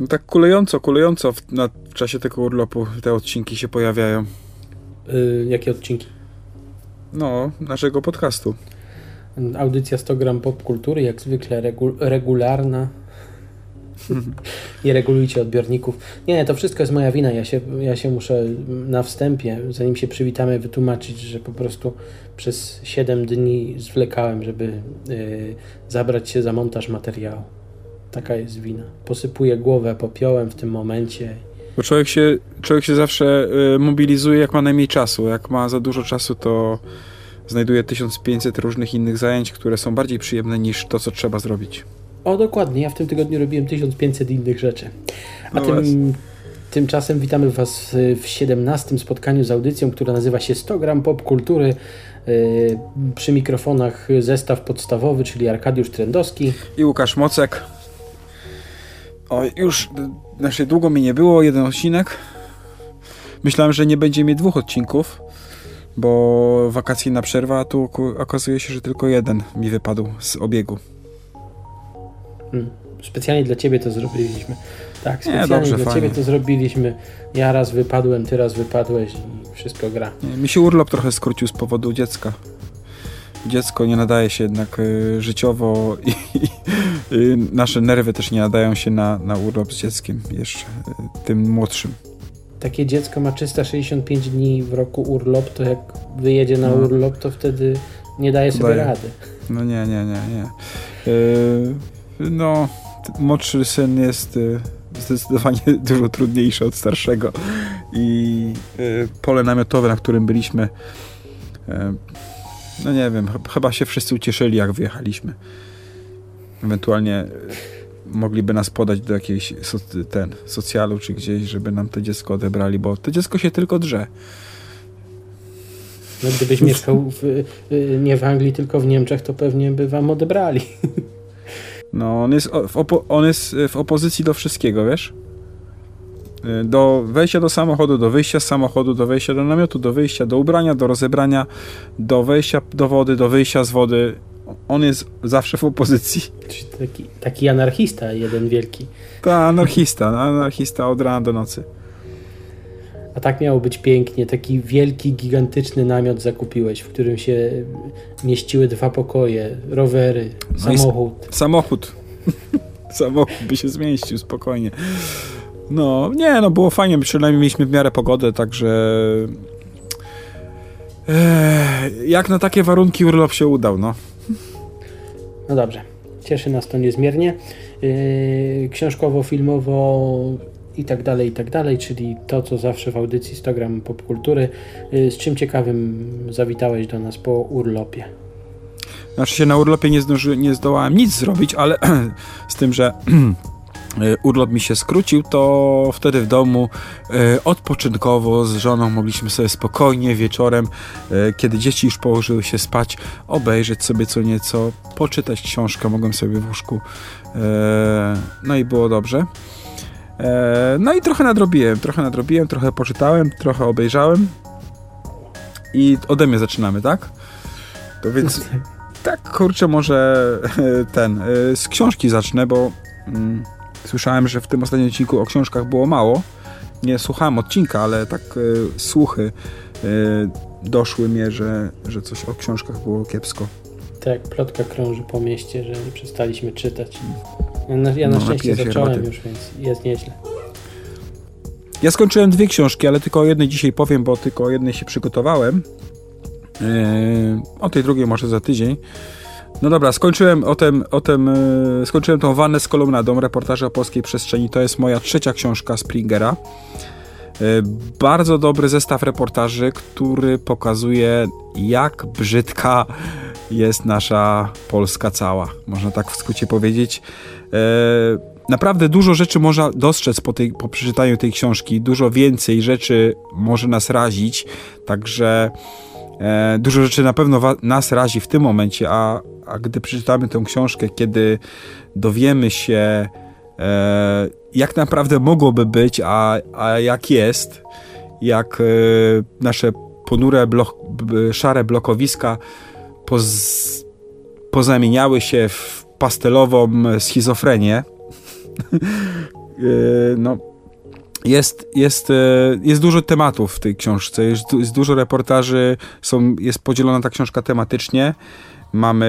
No tak kulejąco, kulejąco w, na, w czasie tego urlopu te odcinki się pojawiają. Yy, jakie odcinki? No, naszego podcastu. Audycja 100 gram popkultury, jak zwykle regu regularna. Nie regulujcie odbiorników. Nie, to wszystko jest moja wina. Ja się, ja się muszę na wstępie, zanim się przywitamy, wytłumaczyć, że po prostu przez 7 dni zwlekałem, żeby yy, zabrać się za montaż materiału. Taka jest wina. Posypuję głowę popiołem w tym momencie. Bo człowiek się, człowiek się zawsze y, mobilizuje, jak ma najmniej czasu. Jak ma za dużo czasu, to znajduje 1500 różnych innych zajęć, które są bardziej przyjemne niż to, co trzeba zrobić. O, dokładnie. Ja w tym tygodniu robiłem 1500 innych rzeczy. A no tym, tymczasem witamy Was w 17 spotkaniu z audycją, która nazywa się 100 gram pop kultury. Yy, przy mikrofonach zestaw podstawowy, czyli Arkadiusz Trendowski i Łukasz Mocek. O, już znaczy długo mi nie było, jeden odcinek. Myślałem, że nie będzie mi dwóch odcinków, bo wakacyjna przerwa, a tu okazuje się, że tylko jeden mi wypadł z obiegu. Hmm. Specjalnie dla ciebie to zrobiliśmy. Tak, specjalnie nie, dobrze, dla fajnie. ciebie to zrobiliśmy. Ja raz wypadłem, ty raz wypadłeś i wszystko gra. Nie, mi się urlop trochę skrócił z powodu dziecka. Dziecko nie nadaje się jednak y, życiowo i, i nasze nerwy też nie nadają się na, na urlop z dzieckiem, jeszcze y, tym młodszym. Takie dziecko ma 365 dni w roku urlop, to jak wyjedzie na no. urlop, to wtedy nie daje sobie daje. rady. No nie, nie, nie, nie. no, młodszy syn jest y, zdecydowanie dużo trudniejszy od starszego i y, pole namiotowe, na którym byliśmy y, no nie wiem, chyba się wszyscy ucieszyli jak wyjechaliśmy. Ewentualnie mogliby nas podać do jakiejś ten, socjalu czy gdzieś, żeby nam to dziecko odebrali, bo to dziecko się tylko drze. No, gdybyś mieszkał w, nie w Anglii, tylko w Niemczech, to pewnie by wam odebrali. No, on jest w, on jest w opozycji do wszystkiego, wiesz? Do wejścia do samochodu, do wyjścia z samochodu, do wejścia do namiotu, do wyjścia do ubrania, do rozebrania, do wejścia do wody, do wyjścia z wody. On jest zawsze w opozycji. Taki, taki anarchista, jeden wielki. Tak, anarchista, anarchista od rana do nocy. A tak miało być pięknie. Taki wielki, gigantyczny namiot zakupiłeś, w którym się mieściły dwa pokoje, rowery, no samochód. Samochód. samochód by się zmieścił spokojnie. No, nie, no było fajnie, przynajmniej mieliśmy w miarę pogodę, także jak na takie warunki urlop się udał, no. No dobrze, cieszy nas to niezmiernie. Yy, książkowo, filmowo i tak dalej, i tak dalej, czyli to, co zawsze w audycji 100 gram popkultury. Yy, z czym ciekawym zawitałeś do nas po urlopie? Znaczy się na urlopie nie, zdąży, nie zdołałem nic zrobić, ale z tym, że urlop mi się skrócił, to wtedy w domu e, odpoczynkowo z żoną mogliśmy sobie spokojnie wieczorem, e, kiedy dzieci już położyły się spać, obejrzeć sobie co nieco, poczytać książkę, mogłem sobie w łóżku. No i było dobrze. No i trochę nadrobiłem, trochę nadrobiłem, trochę poczytałem, trochę obejrzałem. I ode mnie zaczynamy, tak? To więc tak, kurczę, może ten, z książki zacznę, bo mm, Słyszałem, że w tym ostatnim odcinku o książkach było mało. Nie słuchałem odcinka, ale tak y, słuchy y, doszły mnie, że, że coś o książkach było kiepsko. Tak, plotka krąży po mieście, że przestaliśmy czytać. Ja na, ja na no, szczęście zacząłem już, więc jest nieźle. Ja skończyłem dwie książki, ale tylko o jednej dzisiaj powiem, bo tylko o jednej się przygotowałem. Yy, o tej drugiej może za tydzień. No dobra, skończyłem o tym, o tym yy, skończyłem tą wannę z kolumnadą, reportaże o polskiej przestrzeni. To jest moja trzecia książka Springera. Yy, bardzo dobry zestaw reportaży, który pokazuje, jak brzydka jest nasza Polska cała. Można tak w skrócie powiedzieć. Yy, naprawdę dużo rzeczy można dostrzec po, tej, po przeczytaniu tej książki. Dużo więcej rzeczy może nas razić. Także E, dużo rzeczy na pewno nas razi w tym momencie, a, a gdy przeczytamy tę książkę, kiedy dowiemy się, e, jak naprawdę mogłoby być, a, a jak jest, jak e, nasze ponure, blok, szare blokowiska poz, pozamieniały się w pastelową schizofrenię, no, jest, jest, jest dużo tematów w tej książce, jest, jest dużo reportaży, są, jest podzielona ta książka tematycznie. Mamy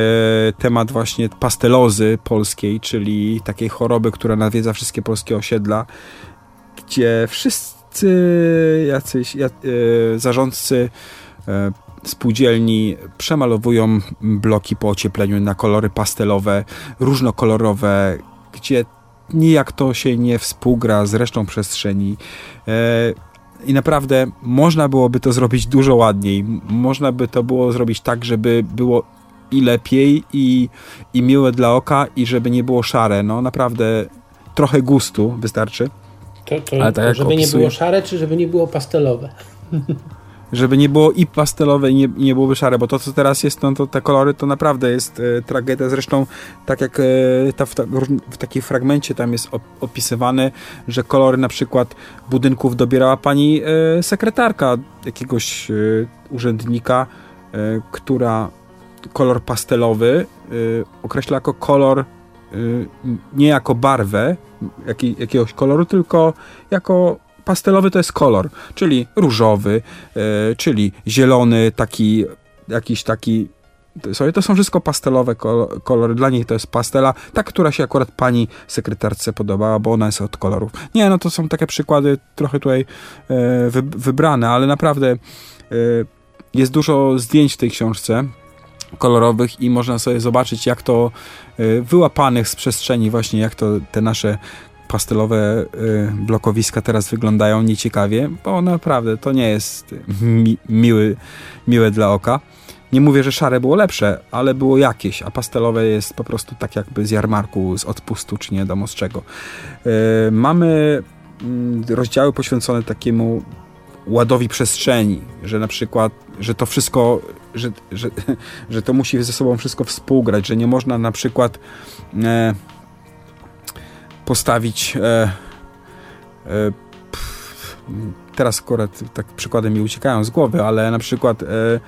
temat właśnie pastelozy polskiej, czyli takiej choroby, która nawiedza wszystkie polskie osiedla, gdzie wszyscy jacyś e, zarządcy e, spółdzielni przemalowują bloki po ociepleniu na kolory pastelowe, różnokolorowe, gdzie nijak to się nie współgra z resztą przestrzeni. E, I naprawdę można byłoby to zrobić dużo ładniej. Można by to było zrobić tak, żeby było i lepiej, i, i miłe dla oka, i żeby nie było szare. No naprawdę trochę gustu wystarczy. To, to, Ale tak żeby nie było szare, czy żeby nie było pastelowe? żeby nie było i pastelowe i nie, nie byłoby szare, bo to co teraz jest, no to te kolory to naprawdę jest e, tragedia. Zresztą tak jak e, ta, w, ta, w takim fragmencie tam jest op, opisywany, że kolory na przykład budynków dobierała pani e, sekretarka jakiegoś e, urzędnika, e, która kolor pastelowy y, określa jako kolor y, nie jako barwę jaki, jakiegoś koloru, tylko jako pastelowy to jest kolor, czyli różowy, y, czyli zielony, taki jakiś taki sobie to są wszystko pastelowe kolory. Dla niej to jest pastela, ta, która się akurat pani sekretarce podobała, bo ona jest od kolorów. Nie, no to są takie przykłady trochę tutaj wybrane, ale naprawdę jest dużo zdjęć w tej książce kolorowych i można sobie zobaczyć, jak to wyłapanych z przestrzeni, właśnie jak to te nasze pastelowe y, blokowiska teraz wyglądają nieciekawie, bo naprawdę to nie jest mi miły, miłe dla oka. Nie mówię, że szare było lepsze, ale było jakieś, a pastelowe jest po prostu tak jakby z jarmarku, z odpustu, czy nie wiadomo z czego. Y, mamy mm, rozdziały poświęcone takiemu ładowi przestrzeni, że na przykład, że to wszystko, że, że, że to musi ze sobą wszystko współgrać, że nie można na przykład e, postawić e, e, pff, teraz akurat tak przykładem mi uciekają z głowy, ale na przykład e, e,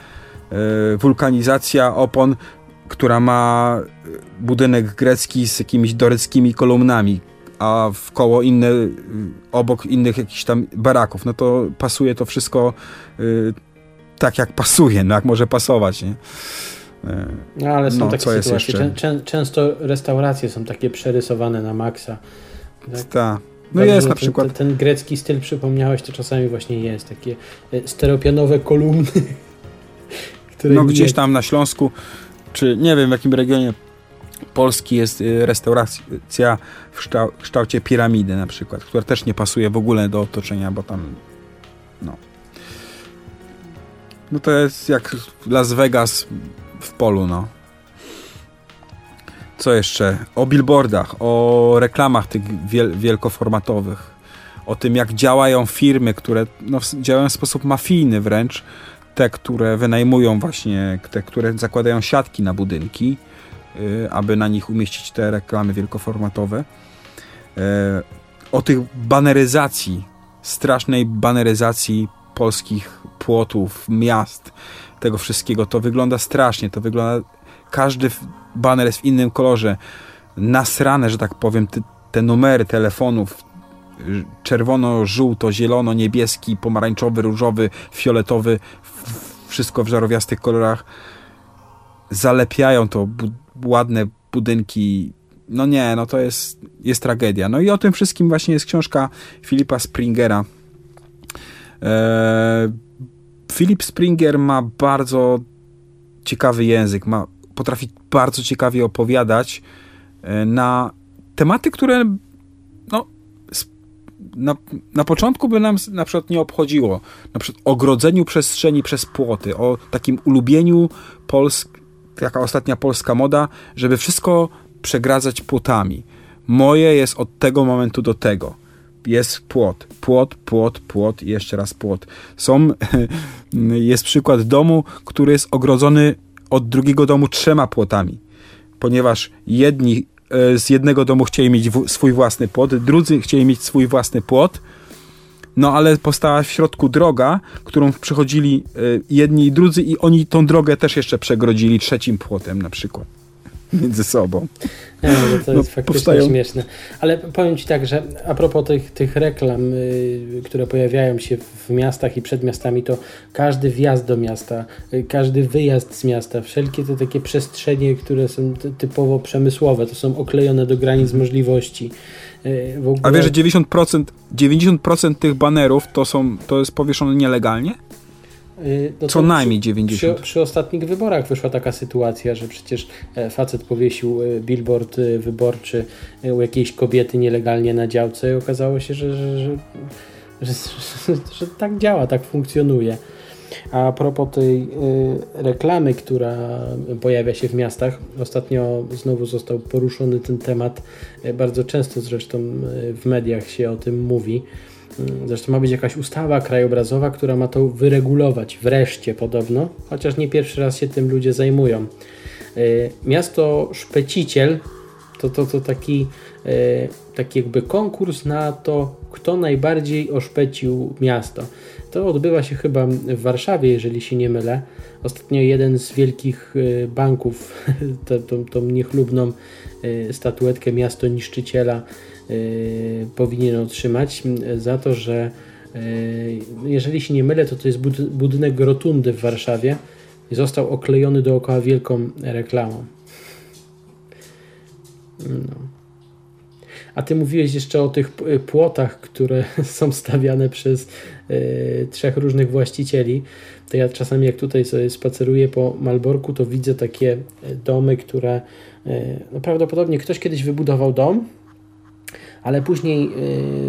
wulkanizacja opon, która ma budynek grecki z jakimiś doreckimi kolumnami, a w koło inne, obok innych jakichś tam baraków, no to pasuje to wszystko y, tak jak pasuje, no jak może pasować, nie? No ale są no, takie sytuacje. Czę, często restauracje są takie przerysowane na maksa. Tak. Ta. No jest na przykład. Ten, ten, grecki styl przypomniałeś, to czasami właśnie jest. Takie e, stereopianowe kolumny. no gdzieś tam na Śląsku, czy nie wiem w jakim regionie Polski jest y, restauracja w kształcie piramidy na przykład, która też nie pasuje w ogóle do otoczenia, bo tam no no to jest jak Las Vegas w polu, no. Co jeszcze? O billboardach, o reklamach tych wiel wielkoformatowych, o tym jak działają firmy, które no, działają w sposób mafijny wręcz, te, które wynajmują właśnie, te, które zakładają siatki na budynki, Y, aby na nich umieścić te reklamy wielkoformatowe. Y, o tych baneryzacji, strasznej baneryzacji polskich płotów, miast, tego wszystkiego. To wygląda strasznie, to wygląda... Każdy baner jest w innym kolorze. Nasrane, że tak powiem, te, numery telefonów, czerwono, żółto, zielono, niebieski, pomarańczowy, różowy, fioletowy, wszystko w żarowiastych kolorach zalepiają to ładne budynki. No nie, no to jest, jest tragedia. No i o tym wszystkim właśnie jest książka Filipa Springera. Eee, Philip Springer ma bardzo ciekawy język, ma, potrafi bardzo ciekawie opowiadać e, na tematy, które no, na, na początku by nam na przykład nie obchodziło. Na przykład ogrodzeniu przestrzeni przez płoty, o takim ulubieniu Polsk, taka ostatnia polska moda, żeby wszystko przegradzać płotami. Moje jest od tego momentu do tego. Jest płot, płot, płot, płot i jeszcze raz płot. Są, jest przykład domu, który jest ogrodzony od drugiego domu trzema płotami, ponieważ jedni e, z jednego domu chcieli mieć swój własny płot, drudzy chcieli mieć swój własny płot, no ale powstała w środku droga, którą przechodzili y, jedni i drudzy i oni tą drogę też jeszcze przegrodzili trzecim płotem na przykład. Między sobą. Nie, no to jest no, faktycznie powstają... śmieszne. Ale powiem Ci tak, że a propos tych, tych reklam, y, które pojawiają się w miastach i przed miastami, to każdy wjazd do miasta, y, każdy wyjazd z miasta, wszelkie te takie przestrzenie, które są typowo przemysłowe, to są oklejone do granic możliwości. Y, ogóle... A wiesz, że 90%, 90% tych banerów to, są, to jest powieszone nielegalnie? Y, no Co najmniej 90. Przy, przy, ostatnich wyborach wyszła taka sytuacja, że przecież e, facet powiesił e, billboard e, wyborczy u jakiejś kobiety nielegalnie na działce i okazało się, że, że, że, że, tak działa, tak funkcjonuje. A propos tej reklamy, która pojawia się w miastach, ostatnio znowu został poruszony ten temat. Bardzo często zresztą w mediach się o tym mówi zresztą ma być jakaś ustawa krajobrazowa, która ma to wyregulować. Wreszcie podobno, chociaż nie pierwszy raz się tym ludzie zajmują. Y, miasto Szpeciciel to, to, to taki, y, taki jakby konkurs na to, kto najbardziej oszpecił miasto. To odbywa się chyba w Warszawie, jeżeli się nie mylę. Ostatnio jeden z wielkich y, banków, tą, tą niechlubną statuetkę miasto niszczyciela powinien otrzymać za to, że y, jeżeli się nie mylę, to to jest budynek rotundy w Warszawie i został oklejony dookoła wielką reklamą. No. A ty mówiłeś jeszcze o tych płotach, które są stawiane przez y, trzech różnych właścicieli. To ja czasami jak tutaj sobie spaceruję po Malborku, to widzę takie domy, które y, no prawdopodobnie ktoś kiedyś wybudował dom, ale później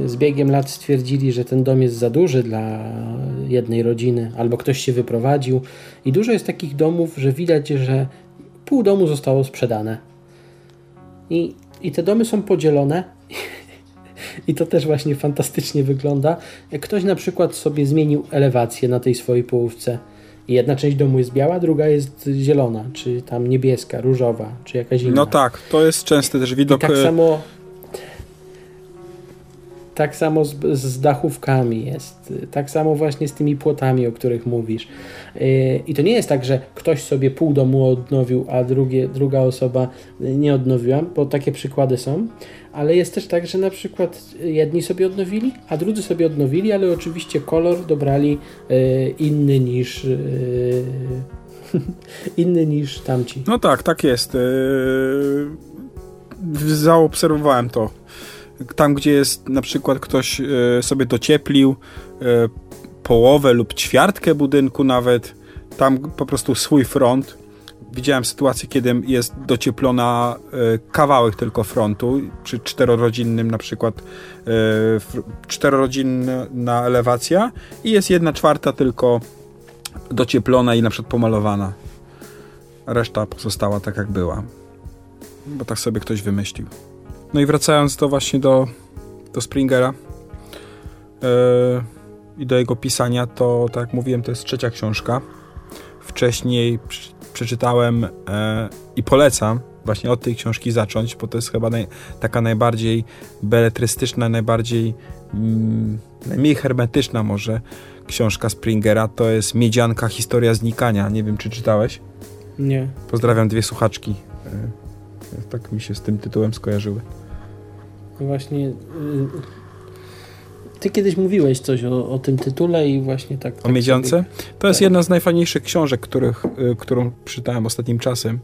y, z biegiem lat stwierdzili, że ten dom jest za duży dla jednej rodziny, albo ktoś się wyprowadził. I dużo jest takich domów, że widać, że pół domu zostało sprzedane. I, i te domy są podzielone. I to też właśnie fantastycznie wygląda. Ktoś na przykład sobie zmienił elewację na tej swojej połówce. I jedna część domu jest biała, druga jest zielona, czy tam niebieska, różowa, czy jakaś inna. No tak, to jest częsty też widok. I tak y, samo tak samo z, z, dachówkami jest, tak samo właśnie z tymi płotami, o których mówisz. Yy, I to nie jest tak, że ktoś sobie pół domu odnowił, a drugie, druga osoba nie odnowiła, bo takie przykłady są, ale jest też tak, że na przykład jedni sobie odnowili, a drudzy sobie odnowili, ale oczywiście kolor dobrali yy, inny niż yy, inny niż tamci. No tak, tak jest. Zaobserwowałem to tam, gdzie jest na przykład ktoś e, sobie docieplił e, połowę lub ćwiartkę budynku nawet, tam po prostu swój front. Widziałem sytuację, kiedy jest docieplona e, kawałek tylko frontu, przy czterorodzinnym na przykład czterorodzinna elewacja i jest jedna czwarta tylko docieplona i na przykład pomalowana. Reszta pozostała tak jak była. Bo tak sobie ktoś wymyślił. No i wracając do właśnie do, do Springera yy, i do jego pisania, to tak jak mówiłem, to jest trzecia książka. Wcześniej przeczytałem yy, i polecam właśnie od tej książki zacząć, bo to jest chyba naj, taka najbardziej beletrystyczna, najbardziej mm, najmniej hermetyczna może książka Springera. To jest Miedzianka Historia Znikania. Nie wiem, czy czytałeś? Nie. Pozdrawiam dwie słuchaczki. Yy, tak mi się z tym tytułem skojarzyły. Właśnie y, ty kiedyś mówiłeś coś o, o tym tytule i właśnie tak... O tak Miedziance? Sobie... To jest tak. jedna z najfajniejszych książek, których, y, którą przeczytałem ostatnim czasem.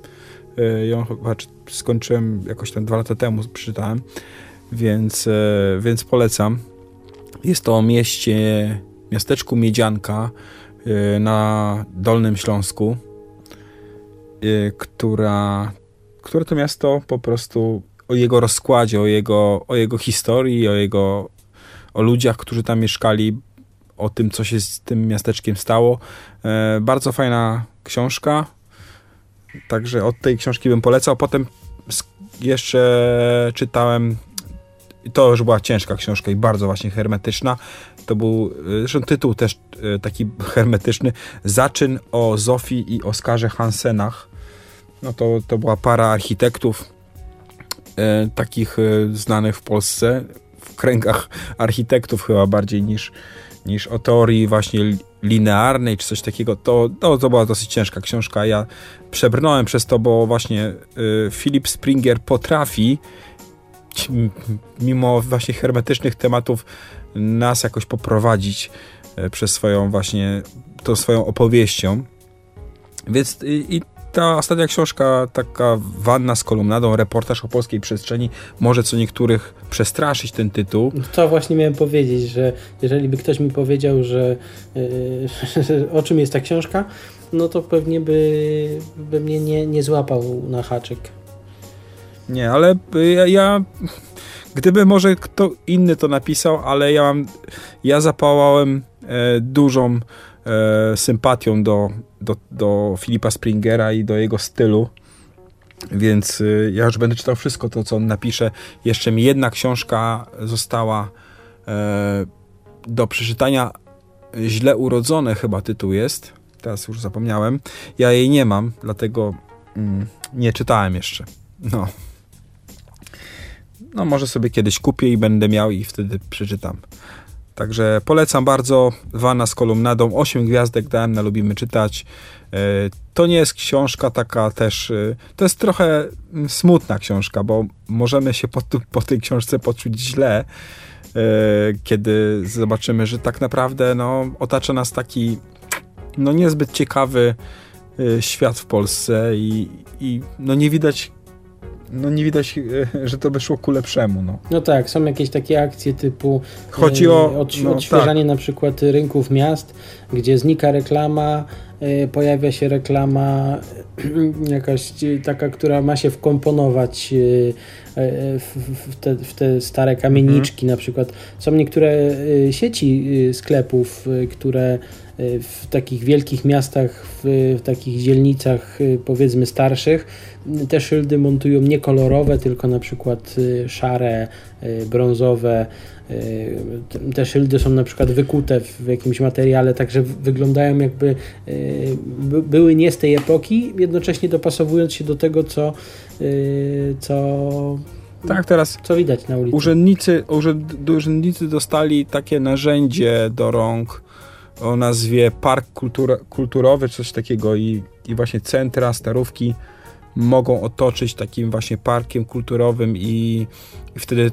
Y, ją chyba skończyłem jakoś tam dwa lata temu, przeczytałem, więc, więc polecam. Jest to o mieście, miasteczku Miedzianka na Dolnym Śląsku, która, które to miasto po prostu o jego rozkładzie, o jego, o jego historii, o jego o ludziach, którzy tam mieszkali, o tym, co się z tym miasteczkiem stało. E, bardzo fajna książka. Także od tej książki bym polecał. Potem jeszcze czytałem to już była ciężka książka i bardzo właśnie hermetyczna. To był zresztą tytuł też e, taki hermetyczny. Zaczyn o Zofii i Oskarze Hansenach. No to, to była para architektów, E, takich e, znanych w Polsce, kręgach architektów chyba bardziej niż, niż o teorii właśnie linearnej czy coś takiego. To, to, to była dosyć ciężka książka. Ja przebrnąłem przez to, bo właśnie y, Philip Springer potrafi mimo właśnie hermetycznych tematów nas jakoś poprowadzić przez swoją właśnie tą swoją opowieścią. Więc i, i ta ostatnia książka, taka wanna z kolumnadą, reportaż o polskiej przestrzeni, może co niektórych przestraszyć ten tytuł. To właśnie miałem powiedzieć, że jeżeli by ktoś mi powiedział, że yy, o czym jest ta książka, no to pewnie by, by mnie nie, nie złapał na haczyk. Nie, ale ja, ja gdyby może kto inny to napisał, ale ja mam, ja zapałałem e, dużą e, sympatią do, do, do Filipa Springera i do jego stylu. Więc y, ja już będę czytał wszystko to, co on napisze. Jeszcze mi jedna książka została e, do przeczytania. Źle urodzone chyba tytuł jest. Teraz już zapomniałem. Ja jej nie mam, dlatego mm, nie czytałem jeszcze. No. No może sobie kiedyś kupię i będę miał i wtedy przeczytam. Także polecam bardzo. Wana z kolumnadą. 8 gwiazdek dałem na Lubimy Czytać. E, to nie jest książka taka też. E, to jest trochę mm, smutna książka, bo możemy się po, po tej książce poczuć źle, e, kiedy zobaczymy, że tak naprawdę no, otacza nas taki no, niezbyt ciekawy świat w Polsce i, i no, nie widać no nie widać, e, że to by szło ku lepszemu. No, no tak, są jakieś takie akcje typu Chodzi o, e, odś no, odświeżanie tak. na przykład rynków miast, gdzie znika reklama, e, pojawia się reklama jakaś taka, która ma się wkomponować w te, w te stare kamieniczki mhm. na przykład. Są niektóre sieci sklepów, które w takich wielkich miastach, w, w, takich dzielnicach powiedzmy starszych, te szyldy montują nie kolorowe, tylko na przykład y, szare, y, brązowe. Y, te szyldy są na przykład wykute w jakimś materiale, także wyglądają jakby były nie z tej epoki, jednocześnie dopasowując się do tego, co, co tak, teraz co widać na ulicy. Urzędnicy, urzędnicy dostali takie narzędzie do rąk o nazwie Park Kultur Kulturowy, coś takiego i, i właśnie centra, starówki mogą otoczyć takim właśnie parkiem kulturowym i, i wtedy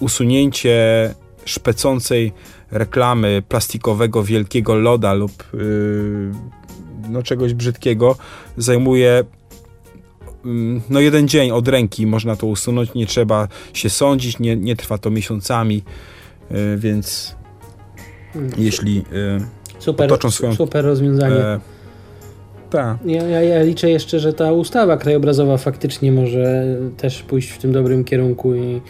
usunięcie szpecącej reklamy plastikowego wielkiego loda lub yy, no czegoś brzydkiego zajmuje yy, no jeden dzień od ręki można to usunąć, nie trzeba się sądzić, nie, nie trwa to miesiącami, yy, więc hmm. jeśli yy, super, otoczą swoją... Super rozwiązanie. E, tak. Ja, ja, ja, liczę jeszcze, że ta ustawa krajobrazowa faktycznie może też pójść w tym dobrym kierunku i,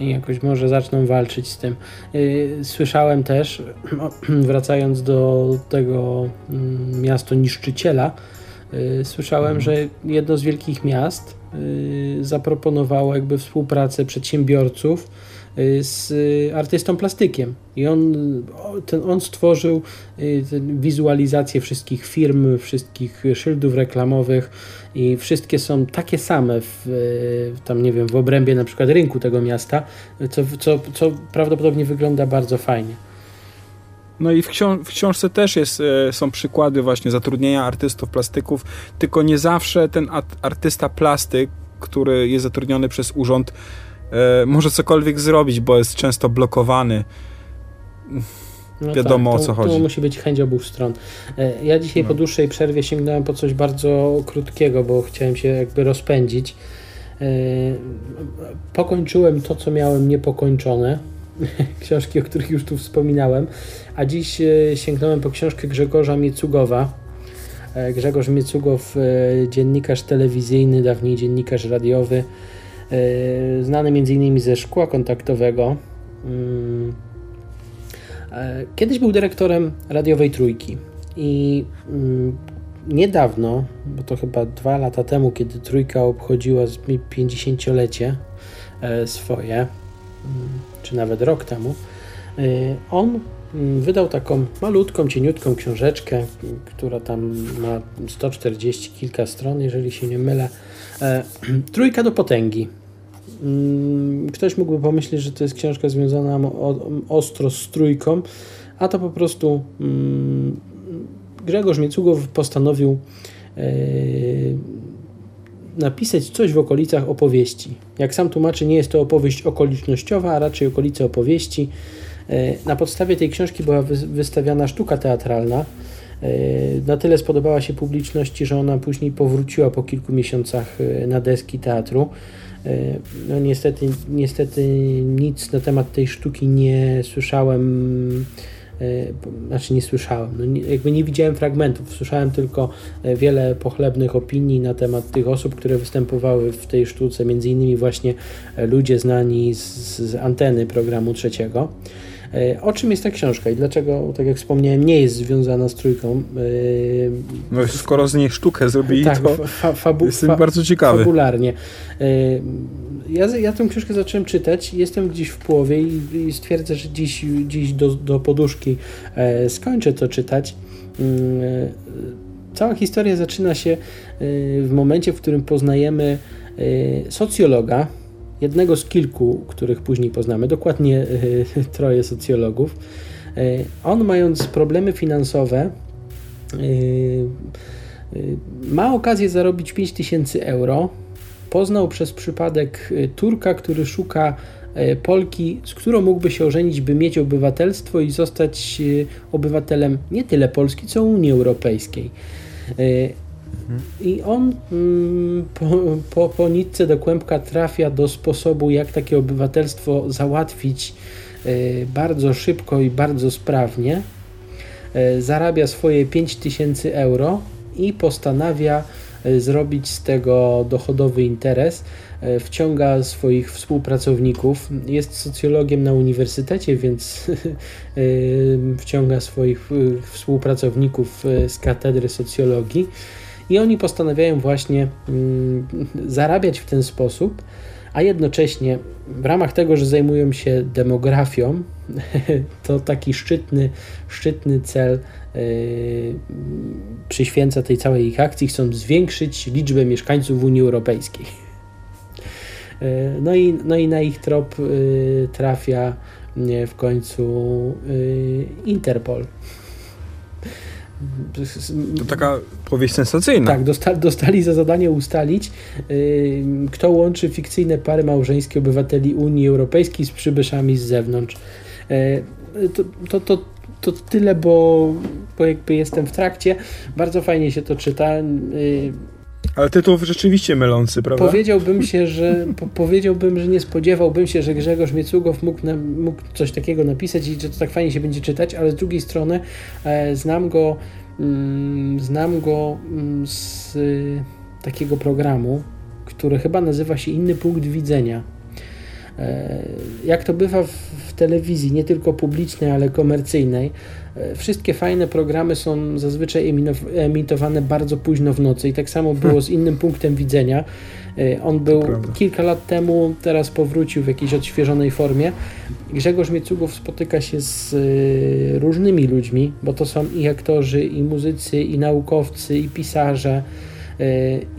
i jakoś może zaczną walczyć z tym. Y, słyszałem też, wracając do tego mm, miasto niszczyciela, y, słyszałem, mhm. że jedno z wielkich miast y, zaproponowało jakby współpracę przedsiębiorców z artystą plastykiem. I on, ten, on stworzył y, wizualizację wszystkich firm, wszystkich szyldów reklamowych i wszystkie są takie same w, tam nie wiem, w obrębie na przykład rynku tego miasta, co, co, co prawdopodobnie wygląda bardzo fajnie. No i w, książ w, książce też jest, e, są przykłady właśnie zatrudnienia artystów plastyków, tylko nie zawsze ten artysta plastyk, który jest zatrudniony przez urząd, e, może cokolwiek zrobić, bo jest często blokowany. No Wiadomo tak, to, o co chodzi. To musi być chęć obu stron. E, ja dzisiaj no. po dłuższej przerwie sięgnąłem po coś bardzo krótkiego, bo chciałem się jakby rozpędzić. E, pokończyłem to, co miałem niepokończone. Książki, o których już tu wspominałem. A dziś sięgnąłem po książkę Grzegorza Miecugowa. Grzegorz Miecugow, dziennikarz telewizyjny, dawniej dziennikarz radiowy znany m.in. ze szkła kontaktowego. Mm. E, kiedyś był dyrektorem radiowej trójki i mm, niedawno, bo to chyba dwa lata temu, kiedy trójka obchodziła 50-lecie e, swoje, mm, czy nawet rok temu, on wydał taką malutką, cieniutką książeczkę, która tam ma 140 kilka stron, jeżeli się nie mylę. Trójka do potęgi. Mm, ktoś mógłby pomyśleć, że to jest książka związana ostro z trójką, a to po prostu mm, Grzegorz Miecugow postanowił e, napisać coś w okolicach opowieści. Jak sam tłumaczy, nie jest to opowieść okolicznościowa, a raczej okolice opowieści. E, na podstawie tej książki była wystawiana sztuka teatralna. E, na tyle spodobała się publiczności, że ona później powróciła po kilku miesiącach na deski teatru. No niestety, niestety nic na temat tej sztuki nie słyszałem E, znaczy nie słyszałem, no jakby nie widziałem fragmentów, słyszałem tylko e, wiele pochlebnych opinii na temat tych osób, które występowały w tej sztuce, między innymi właśnie e, ludzie znani z, z anteny programu trzeciego. O czym jest ta książka i dlaczego, tak jak wspomniałem, nie jest związana z trójką? No, skoro z niej sztukę zrobili, tak, to fa fabu jestem fa bardzo ciekawy. Fabularnie ja, ja tę książkę zacząłem czytać, jestem gdzieś w połowie i, i stwierdzę, że dziś, dziś do, do poduszki e, skończę to czytać. Mm, e, cała historia zaczyna się e, w momencie, w którym poznajemy e, socjologa, jednego z kilku, których później poznamy, dokładnie e, troje socjologów. E, on, mając problemy finansowe, ma okazję zarobić 5000 euro Poznał przez przypadek Turka, który szuka Polki, z którą mógłby się ożenić, by mieć obywatelstwo i zostać obywatelem nie tyle Polski, co Unii Europejskiej. I on mm, po, po, po nitce do kłębka trafia do sposobu, jak takie obywatelstwo załatwić bardzo szybko i bardzo sprawnie. Zarabia swoje 5000 euro i postanawia E, zrobić z tego dochodowy interes. E, wciąga swoich współpracowników. Jest socjologiem na uniwersytecie, więc e, wciąga swoich współpracowników z katedry socjologii. I oni postanawiają właśnie mm, zarabiać w ten sposób, a jednocześnie w ramach tego, że zajmują się demografią, to taki szczytny, szczytny cel yy, przyświęca tej całej ich akcji. Chcą zwiększyć liczbę mieszkańców Unii Europejskiej. Yy, no, i, no i na ich trop yy, trafia w końcu Interpol. To taka powieść sensacyjna. Tak, dostali, dostali za zadanie ustalić, yy, kto łączy fikcyjne pary małżeńskie obywateli Unii Europejskiej z przybyszami z zewnątrz. Yy, to, to, to, to tyle, bo, bo jakby jestem w trakcie. Bardzo fajnie się to czyta. Yy, ale tytuł rzeczywiście mylący, prawda? Powiedziałbym się, że po, powiedziałbym, że nie spodziewałbym się, że Grzegorz Miecugow mógł, na, mógł coś takiego napisać i że to tak fajnie się będzie czytać, ale z drugiej strony e, znam go mm, znam go mm, z y, takiego programu, który chyba nazywa się Inny punkt widzenia. E, jak to bywa w, w telewizji, nie tylko publicznej, ale komercyjnej, wszystkie fajne programy są zazwyczaj emitowane bardzo późno w nocy i tak samo było z innym punktem widzenia. E, on był kilka lat temu, teraz powrócił w jakiejś odświeżonej formie. Grzegorz Miecugow spotyka się z e, różnymi ludźmi, bo to są i aktorzy, i muzycy, i naukowcy, i pisarze,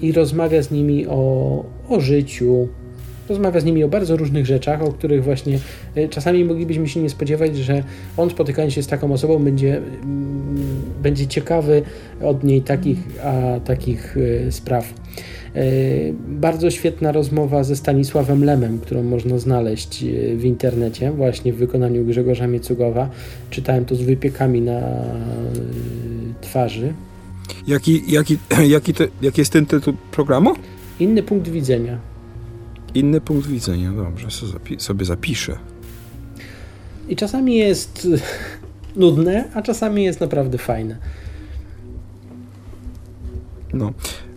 i rozmawia z nimi o, o życiu, rozmawia z nimi o bardzo różnych rzeczach, o których właśnie e, czasami moglibyśmy się nie spodziewać, że on spotykając się z taką osobą będzie, mm, będzie ciekawy od niej takich, a takich e, spraw. E, bardzo świetna rozmowa ze Stanisławem Lemem, którą można znaleźć w internecie, właśnie w wykonaniu Grzegorza Miecugowa. Czytałem to z wypiekami na twarzy. Jaki, jaki, jaki, to, jaki jest ten tytuł programu? Inny punkt widzenia. Inny punkt widzenia, dobrze, sobie zapiszę. I czasami jest nudne, a czasami jest naprawdę fajne. No.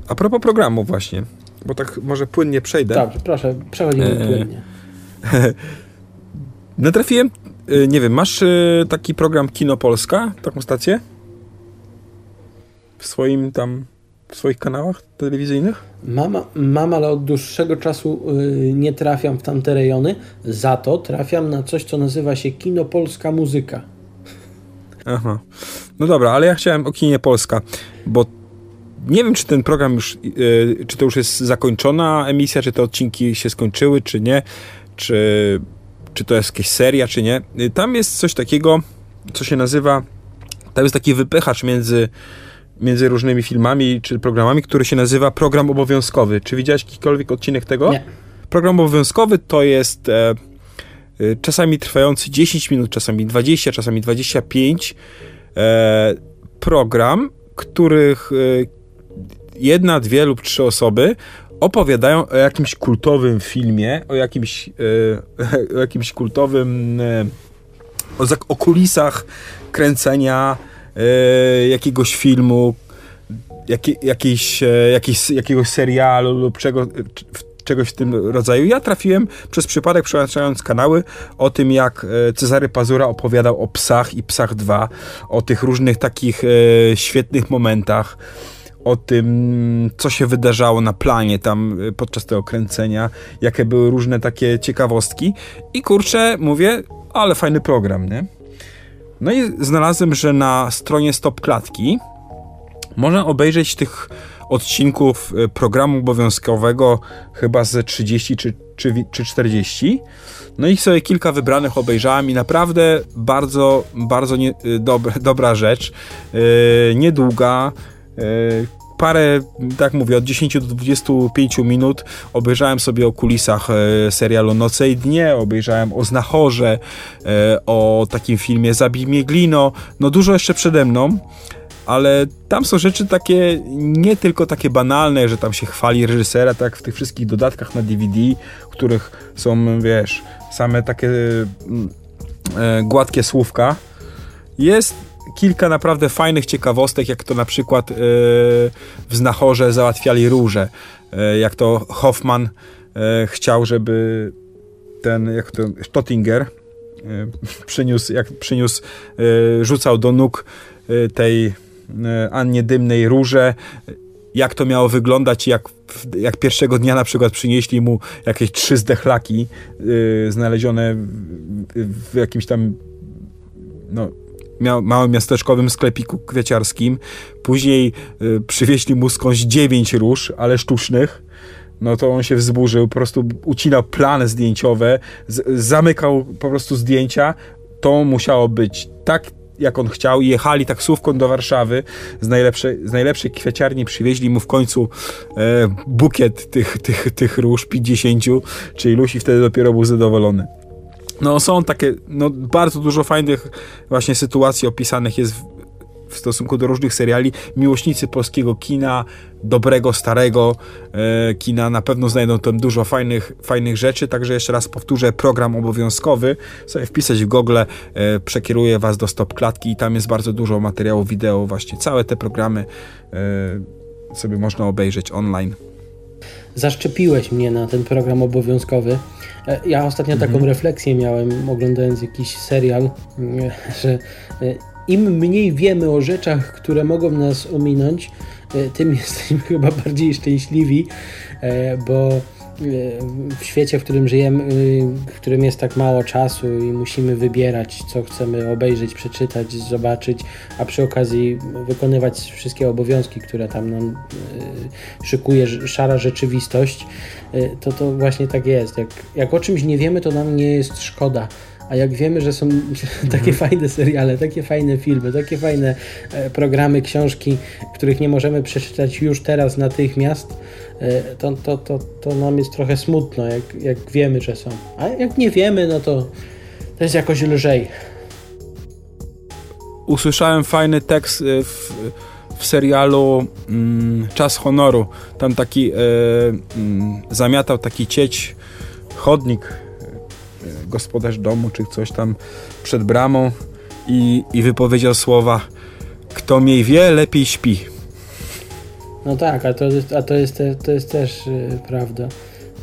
A propos programu właśnie, bo tak może płynnie przejdę. Dobrze, proszę, przechodzimy e... płynnie. Natrafiłem, e, nie wiem, masz e, taki program Kino Polska, taką stację? W swoim tam w swoich kanałach telewizyjnych? Mam, mam ale od dłuższego czasu yy, nie trafiam w tamte rejony. Za to trafiam na coś, co nazywa się Kino Polska Muzyka. Aha. No dobra, ale ja chciałem o kinie Polska, bo nie wiem, czy ten program już, yy, czy to już jest zakończona emisja, czy te odcinki się skończyły, czy nie, czy, czy to jest jakaś seria, czy nie. Yy, tam jest coś takiego, co się nazywa, tam jest taki wypychacz między, między różnymi filmami, czy programami, który się nazywa program obowiązkowy. Czy widziałeś jakikolwiek odcinek tego? Nie. Program obowiązkowy to jest e, e, czasami trwający 10 minut, czasami 20, czasami 25 e, program, których e, jedna, dwie lub trzy osoby opowiadają o jakimś kultowym filmie, o jakimś, e, o jakimś kultowym e, o, o kulisach kręcenia jakiegoś filmu, jakiejś, jakiejś, jakiegoś serialu lub czego, czegoś w tym rodzaju. Ja trafiłem przez przypadek, przełączając kanały, o tym, jak e, Cezary Pazura opowiadał o psach i psach 2, o tych różnych takich e, świetnych momentach o tym, co się wydarzało na planie tam e, podczas tego kręcenia, jakie były różne takie ciekawostki. I kurczę, mówię, ale fajny program, nie? No i znalazłem, że na stronie Stop Klatki można obejrzeć tych odcinków y, programu obowiązkowego chyba ze 30 czy, czy, czy 40. No i sobie kilka wybranych obejrzałem i naprawdę bardzo, bardzo nie, y, dobre, dobra rzecz. Yy, niedługa. Parę, tak mówię, od 10 do 25 minut obejrzałem sobie o kulisach e, serialu Noce i Dnie, obejrzałem o Znachorze, e, o takim filmie Zabij mnie glino, no dużo jeszcze przede mną ale tam są rzeczy takie, nie tylko takie banalne, że tam się chwali reżysera, tak w tych wszystkich dodatkach na DVD, których są, wiesz, same takie mm, e, gładkie słówka. Jest kilka naprawdę fajnych ciekawostek, jak to na przykład e, w Znachorze załatwiali róże, e, jak to Hoffman e, chciał, żeby ten, jak to, Stottinger przyniósł, jak przyniósł, rzucał do nóg tej Annie Dymnej Róże, jak to miało wyglądać, jak, jak pierwszego dnia na przykład przynieśli mu jakieś trzy zdechlaki znalezione w, jakimś tam no, mia małym miasteczkowym sklepiku kwieciarskim. Później yy, przywieźli mu skądś dziewięć róż, ale sztucznych. No to on się wzburzył, po prostu ucinał plany zdjęciowe, zamykał po prostu zdjęcia. To musiało być tak jak on chciał. Jechali taksówką do Warszawy z najlepszej, z najlepszej kwieciarni, przywieźli mu w końcu e, bukiet tych, tych, tych róż, 50 czy iluś i wtedy dopiero był zadowolony. No są takie, no bardzo dużo fajnych właśnie sytuacji opisanych jest w, w stosunku do różnych seriali. Miłośnicy polskiego kina, dobrego, starego e, kina na pewno znajdą tam dużo fajnych, fajnych rzeczy, także jeszcze raz powtórzę, program obowiązkowy, sobie wpisać w Google, e, przekieruje Was do Stop Klatki i tam jest bardzo dużo materiału wideo, właśnie całe te programy e, sobie można obejrzeć online. Zaszczepiłeś mnie na ten program obowiązkowy. E, ja ostatnio mhm. taką refleksję miałem, oglądając jakiś serial, że e, im mniej wiemy o rzeczach, które mogą nas ominąć, e, tym jesteśmy chyba bardziej szczęśliwi, bo w świecie, w którym żyjemy, w którym jest tak mało czasu i musimy wybierać, co chcemy obejrzeć, przeczytać, zobaczyć, a przy okazji wykonywać wszystkie obowiązki, które tam nam szykuje szara rzeczywistość, to to właśnie tak jest. Jak, jak o czymś nie wiemy, to nam nie jest szkoda a jak wiemy, że są takie mhm. fajne seriale, takie fajne filmy, takie fajne e, programy, książki, których nie możemy przeczytać już teraz natychmiast, to, to, to, to nam jest trochę smutno, jak, jak wiemy, że są. A jak nie wiemy, no to to jest jakoś lżej. Usłyszałem fajny tekst e, w, w serialu mm, Czas Honoru. Tam taki e, mm, zamiatał taki cieć chodnik gospodarz domu czy coś tam przed bramą i, i wypowiedział słowa kto mniej wie, lepiej śpi. No tak, a to, a to, jest, to jest też y, prawda,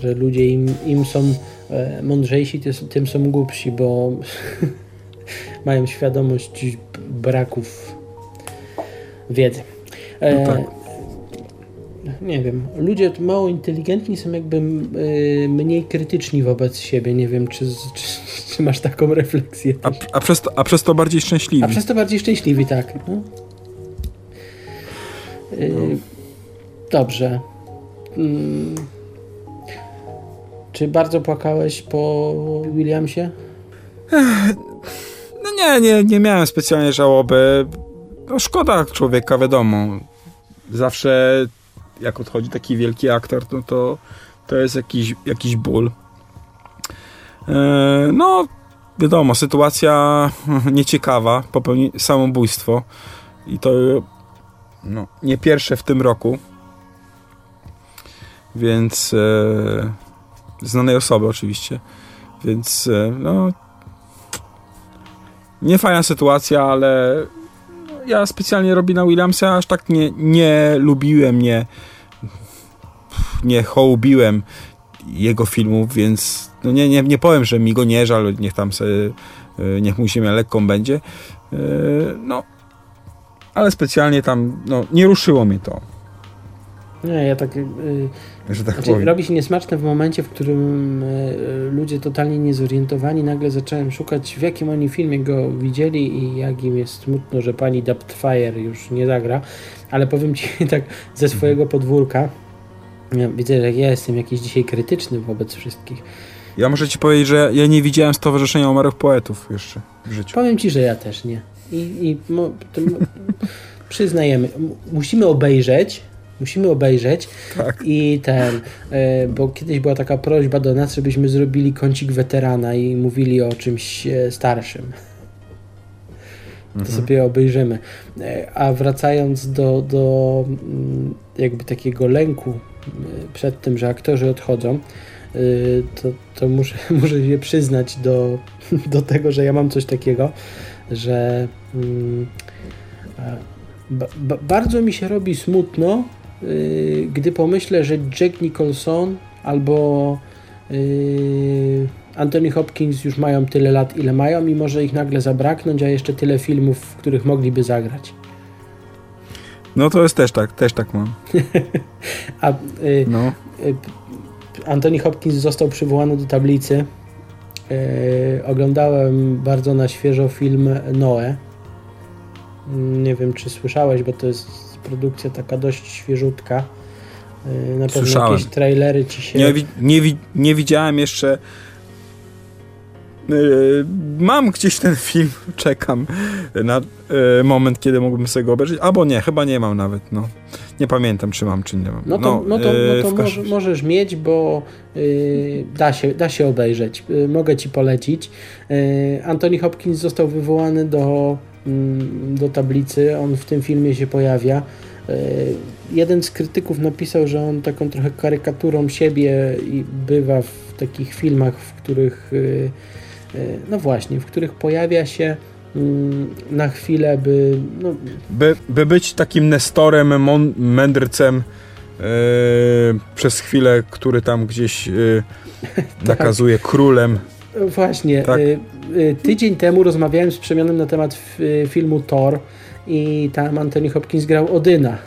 że ludzie im, im są e, mądrzejsi, tym są głupsi, bo mają świadomość braków wiedzy. E, no tak nie wiem, ludzie mało inteligentni są jakby y, mniej krytyczni wobec siebie. Nie wiem, czy, czy, czy masz taką refleksję. A, a, przez to, a przez to bardziej szczęśliwi. A przez to bardziej szczęśliwi, tak. No. Y, no. Dobrze. Hmm. Czy bardzo płakałeś po Williamsie? No nie, nie, nie miałem specjalnie żałoby. No szkoda człowieka, wiadomo. Zawsze jak odchodzi taki wielki aktor, no to, to jest jakiś, jakiś ból. E, no, wiadomo, sytuacja nieciekawa, popełni samobójstwo i to no, nie pierwsze w tym roku. Więc e, znanej osoby oczywiście. Więc e, no nie fajna sytuacja, ale ja specjalnie Robina Williamsa aż tak nie, nie lubiłem, nie nie hołbiłem jego filmów, więc no nie, nie, nie powiem, że mi go nie żal, niech tam sobie, e, niech mu ziemia lekką będzie. No, ale specjalnie tam, no, nie ruszyło mnie to. Nie, ja tak. Yy, że tak znaczy, robi się niesmaczne w momencie, w którym yy, ludzie totalnie niezorientowani nagle zacząłem szukać, w jakim oni filmie go widzieli i jak im jest smutno, że pani Daptfire już nie zagra. Ale powiem ci tak ze swojego podwórka. Ja widzę, że ja jestem jakiś dzisiaj krytyczny wobec wszystkich. Ja muszę ci powiedzieć, że ja nie widziałem Stowarzyszenia Umarłych Poetów jeszcze w życiu. Powiem ci, że ja też nie. I, i mo, to, przyznajemy, musimy obejrzeć, musimy obejrzeć tak. i ten, e, bo kiedyś była taka prośba do nas, żebyśmy zrobili kącik weterana i mówili o czymś e, starszym. To mhm. sobie obejrzymy. E, a wracając do, do mm, jakby takiego lęku przed tym, że aktorzy odchodzą, to, to muszę, muszę się przyznać do, do tego, że ja mam coś takiego, że mm, bardzo mi się robi smutno, gdy pomyślę, że Jack Nicholson albo yy, Anthony Hopkins już mają tyle lat, ile mają i może ich nagle zabraknąć, a jeszcze tyle filmów, w których mogliby zagrać. No to jest też tak, też tak mam. a yy, no. Y, Anthony Hopkins został przywołany do tablicy. Yy, oglądałem bardzo na świeżo film Noe nie wiem, czy słyszałeś, bo to jest produkcja taka dość świeżutka. Y, na pewno Słyszałem. jakieś trailery ci się... Nie, nie, nie widziałem jeszcze y, mam gdzieś ten film, czekam na y, moment, kiedy mógłbym sobie go obejrzeć, albo nie, chyba nie mam nawet, no. Nie pamiętam, czy mam, czy nie mam. No to, no, no to, no to może, możesz mieć, bo y, da, się, da się obejrzeć. Y, mogę ci polecić. Y, Anthony Hopkins został wywołany do do tablicy. On w tym filmie się pojawia. E, jeden z krytyków napisał, że on taką trochę karykaturą siebie i bywa w takich filmach, w których e, e, no właśnie, w których pojawia się mm, na chwilę, by, no... by, by być takim Nestorem, mędrcem yy, przez chwilę, który tam gdzieś yy, nakazuje tak. królem. Właśnie. Tak. Y, y, tydzień temu rozmawiałem z Przemianem na temat filmu Thor i tam Anthony Hopkins grał Odyna.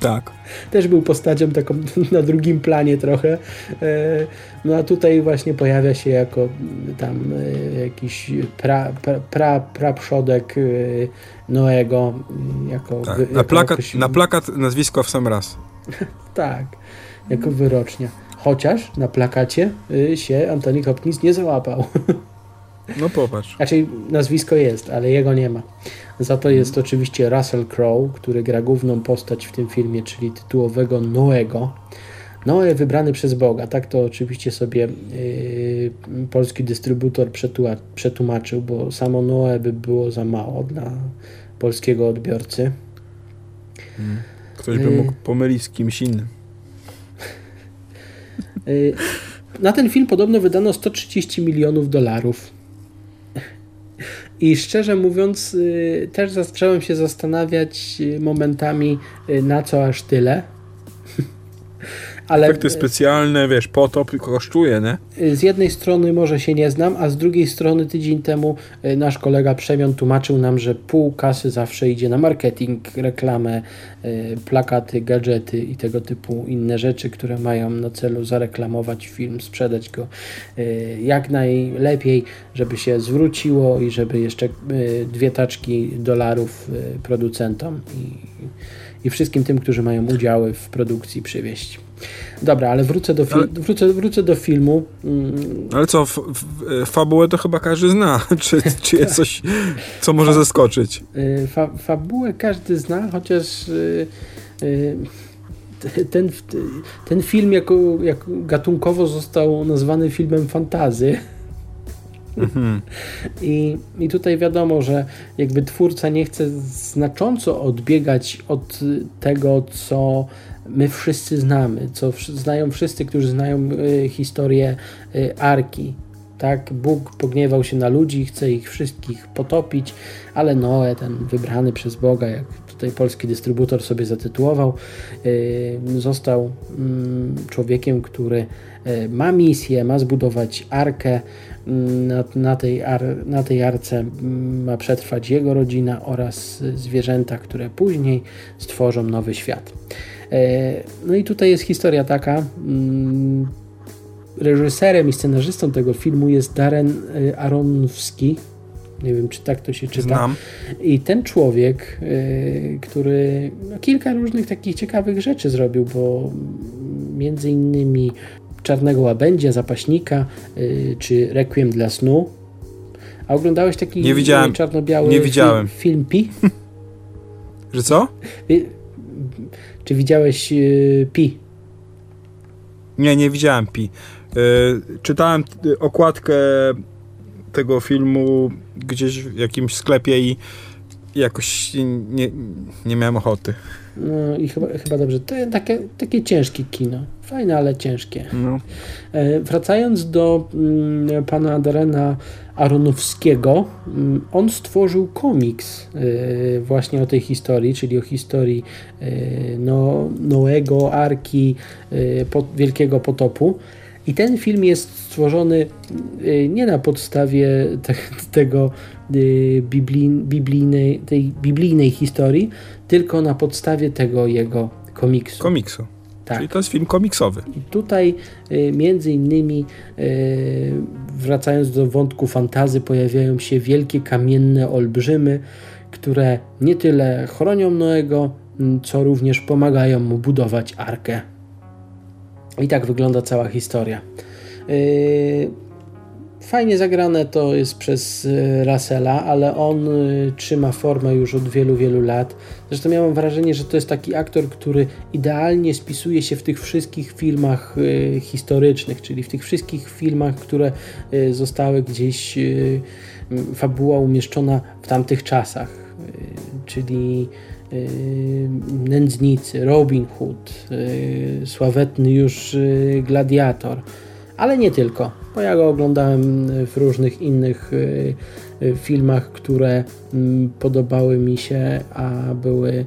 Tak. Też był postacią taką na drugim planie trochę. E, no a tutaj właśnie pojawia się jako tam jakiś pra, pra, pra, praprzodek Noego. Jako, tak. na, jako plakat, na plakat nazwisko w sam raz. tak, jako wyrocznia. Chociaż na plakacie y, się Anthony Hopkins nie załapał. No popatrz. Znaczy nazwisko jest, ale jego nie ma. Za to jest oczywiście Russell Crowe, który gra główną postać w tym filmie, czyli tytułowego Noego. Noe wybrany przez Boga. Tak to oczywiście sobie yy, polski dystrybutor przetłumaczył, bo samo Noe by było za mało dla polskiego odbiorcy. Hmm. Ktoś by mógł pomylić z kimś innym. Y, na ten film podobno wydano 130 milionów dolarów. I szczerze mówiąc, y, też zacząłem się zastanawiać y, momentami, na co aż tyle. Ale, Efekty specjalne, wiesz, potop kosztuje, nie? Z jednej strony może się nie znam, a z drugiej strony tydzień temu e, nasz kolega Przemian tłumaczył nam, że pół kasy zawsze idzie na marketing, reklamę, e, plakaty, gadżety i tego typu inne rzeczy, które mają na celu zareklamować film, sprzedać go e, jak najlepiej, żeby się zwróciło i żeby jeszcze dwie taczki dolarów producentom i i wszystkim tym, którzy mają udziały w produkcji przywieść. Dobra, ale wrócę do, ale... wrócę, wrócę do filmu. Mm. Ale co, f- f- fabułę to chyba każdy zna. czy, czy jest coś, co może Fa- zaskoczyć? Y, fa- fabułę każdy zna, chociaż y, ten, ten film jako, jako gatunkowo został nazwany filmem fantazy. Mhm. I, I tutaj wiadomo, że jakby twórca nie chce znacząco odbiegać od tego, co my wszyscy znamy, co znają wszyscy, którzy znają y, historię y, Arki. Tak, Bóg pogniewał się na ludzi, chce ich wszystkich potopić, ale Noe, ten wybrany przez Boga, jak tutaj polski dystrybutor sobie zatytułował, y, został mm, człowiekiem, który ma misję, ma zbudować arkę. Mm, na, na, tej, ar, na tej arce mm, ma przetrwać jego rodzina oraz zwierzęta, które później stworzą nowy świat. E, no i tutaj jest historia taka. Mm, reżyserem i scenarzystą tego filmu jest Darren e, Aronowski. Nie wiem, czy tak to się czyta. Znam. I ten człowiek, e, który no, kilka różnych takich ciekawych rzeczy zrobił, bo między innymi Czarnego Łabędzia, Zapaśnika, czy Requiem dla snu. A oglądałeś taki nie widziałem, czarno-biały nie widziałem. Film, film Pi? Że co? Czy widziałeś yy, Pi? Nie, nie widziałem Pi. Yy, czytałem okładkę tego filmu gdzieś w jakimś sklepie i jakoś nie, nie miałem ochoty. No i chyba, chyba dobrze. To takie, takie ciężkie kino. Fajne, ale ciężkie. No. E, wracając do mm, pana Darena Aronowskiego, mm, on stworzył komiks e, właśnie o tej historii, czyli o historii e, no, Noego, Arki, e, Wielkiego Potopu. I ten film jest stworzony nie na podstawie te, tego biblijnej, tej biblijnej historii, tylko na podstawie tego jego komiksu. Komiksu. Tak. Czyli to jest film komiksowy. I tutaj y, między innymi y, wracając do wątku fantazy pojawiają się wielkie kamienne olbrzymy, które nie tyle chronią Noego, co również pomagają mu budować arkę. I tak wygląda cała historia. Y, Fajnie zagrane to jest przez y, Russella, ale on y, trzyma formę już od wielu, wielu lat. Zresztą miałem wrażenie, że to jest taki aktor, który idealnie spisuje się w tych wszystkich filmach y, historycznych, czyli w tych wszystkich filmach, które zostały gdzieś fabuła umieszczona w tamtych czasach. Czyli Nędznicy, Robin Hood, sławetny już Gladiator, ale nie tylko bo ja go oglądałem w różnych innych y, y, filmach, które mm, podobały mi się, a były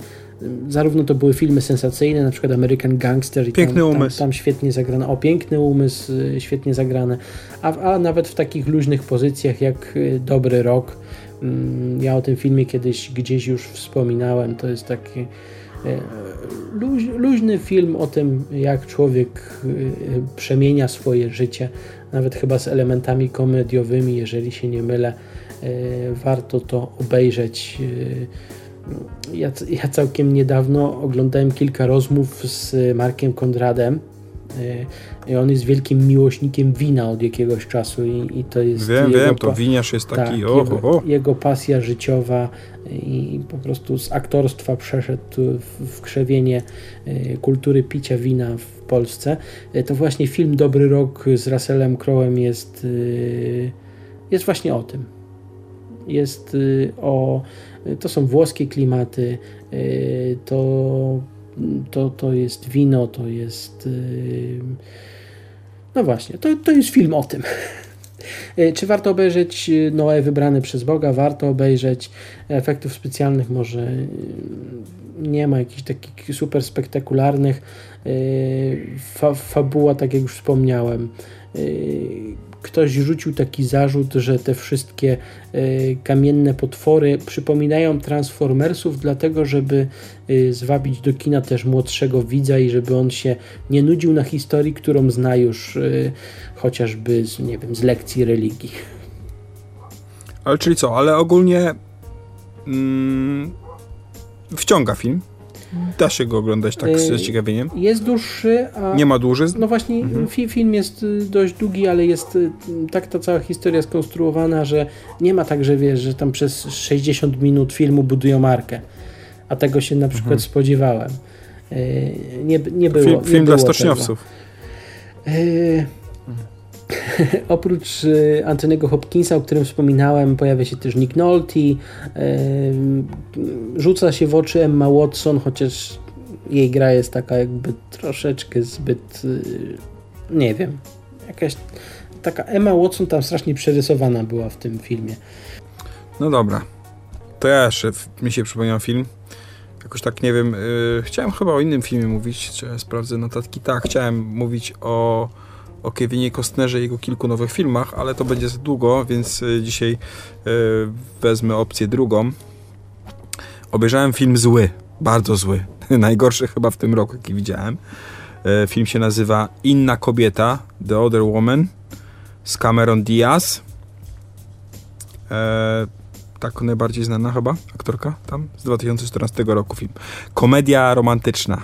zarówno to były filmy sensacyjne, na przykład American Gangster i piękny tam, umysł. Tam, tam, świetnie zagrane, o piękny umysł, y, świetnie zagrane, a, a nawet w takich luźnych pozycjach jak Dobry Rok. Mm, ja o tym filmie kiedyś gdzieś już wspominałem, to jest taki luźny film o tym, jak człowiek przemienia swoje życie nawet chyba z elementami komediowymi, jeżeli się nie mylę. E, warto to obejrzeć. E, ja, ja całkiem niedawno oglądałem kilka rozmów z Markiem Konradem. I on jest wielkim miłośnikiem wina od jakiegoś czasu i, i to jest. Wiem, wiem, to winiarz jest taki. Tak, oh, jego, jego pasja życiowa i po prostu z aktorstwa przeszedł w, w krzewienie kultury picia wina w Polsce, e, to właśnie film Dobry Rok z Russellem Crowe'em jest, jest właśnie o tym. Jest o. To są włoskie klimaty, to, to, to jest wino, to jest. No właśnie, to, to jest film o tym. Czy warto obejrzeć Noe wybrany przez Boga? Warto obejrzeć. Efektów specjalnych może nie ma jakichś takich super spektakularnych. Fa fabuła, tak jak już wspomniałem. Ktoś rzucił taki zarzut, że te wszystkie yy, kamienne potwory przypominają Transformersów, dlatego żeby zwabić do kina też młodszego widza i żeby on się nie nudził na historii, którą zna już chociażby z, nie wiem, z lekcji religii. Ale czyli co, ale ogólnie mm, wciąga film? Da się go oglądać tak z zaciekawieniem? Jest dłuższy, a... Nie ma dłuży? No właśnie, mhm. film jest dość długi, ale jest tak ta cała historia skonstruowana, że nie ma tak, że wiesz, że tam przez 60 minut filmu budują markę. A tego się na przykład mhm. spodziewałem. Nie, nie było. Film, film dla stoczniowców. Tego. Oprócz y, Antonego Hopkinsa, o którym wspominałem, pojawia się też Nick Nolte. Y, rzuca się w oczy Emma Watson, chociaż jej gra jest taka jakby troszeczkę zbyt y, nie wiem, jakaś taka Emma Watson tam strasznie przerysowana była w tym filmie. No dobra. To ja jeszcze mi się przypomniał film. Jakoś tak nie wiem, yy, chciałem chyba o innym filmie mówić, czy sprawdzę notatki. Tak, chciałem mówić o o Kevinie Costnerze i jego kilku nowych filmach, ale to będzie za długo, więc e, dzisiaj e, wezmę opcję drugą. Obejrzałem film zły, bardzo zły. Najgorszy chyba w tym roku, jaki widziałem. E, film się nazywa Inna kobieta, The Other Woman z Cameron Diaz. tak najbardziej znana chyba aktorka tam z 2014 roku film. Komedia romantyczna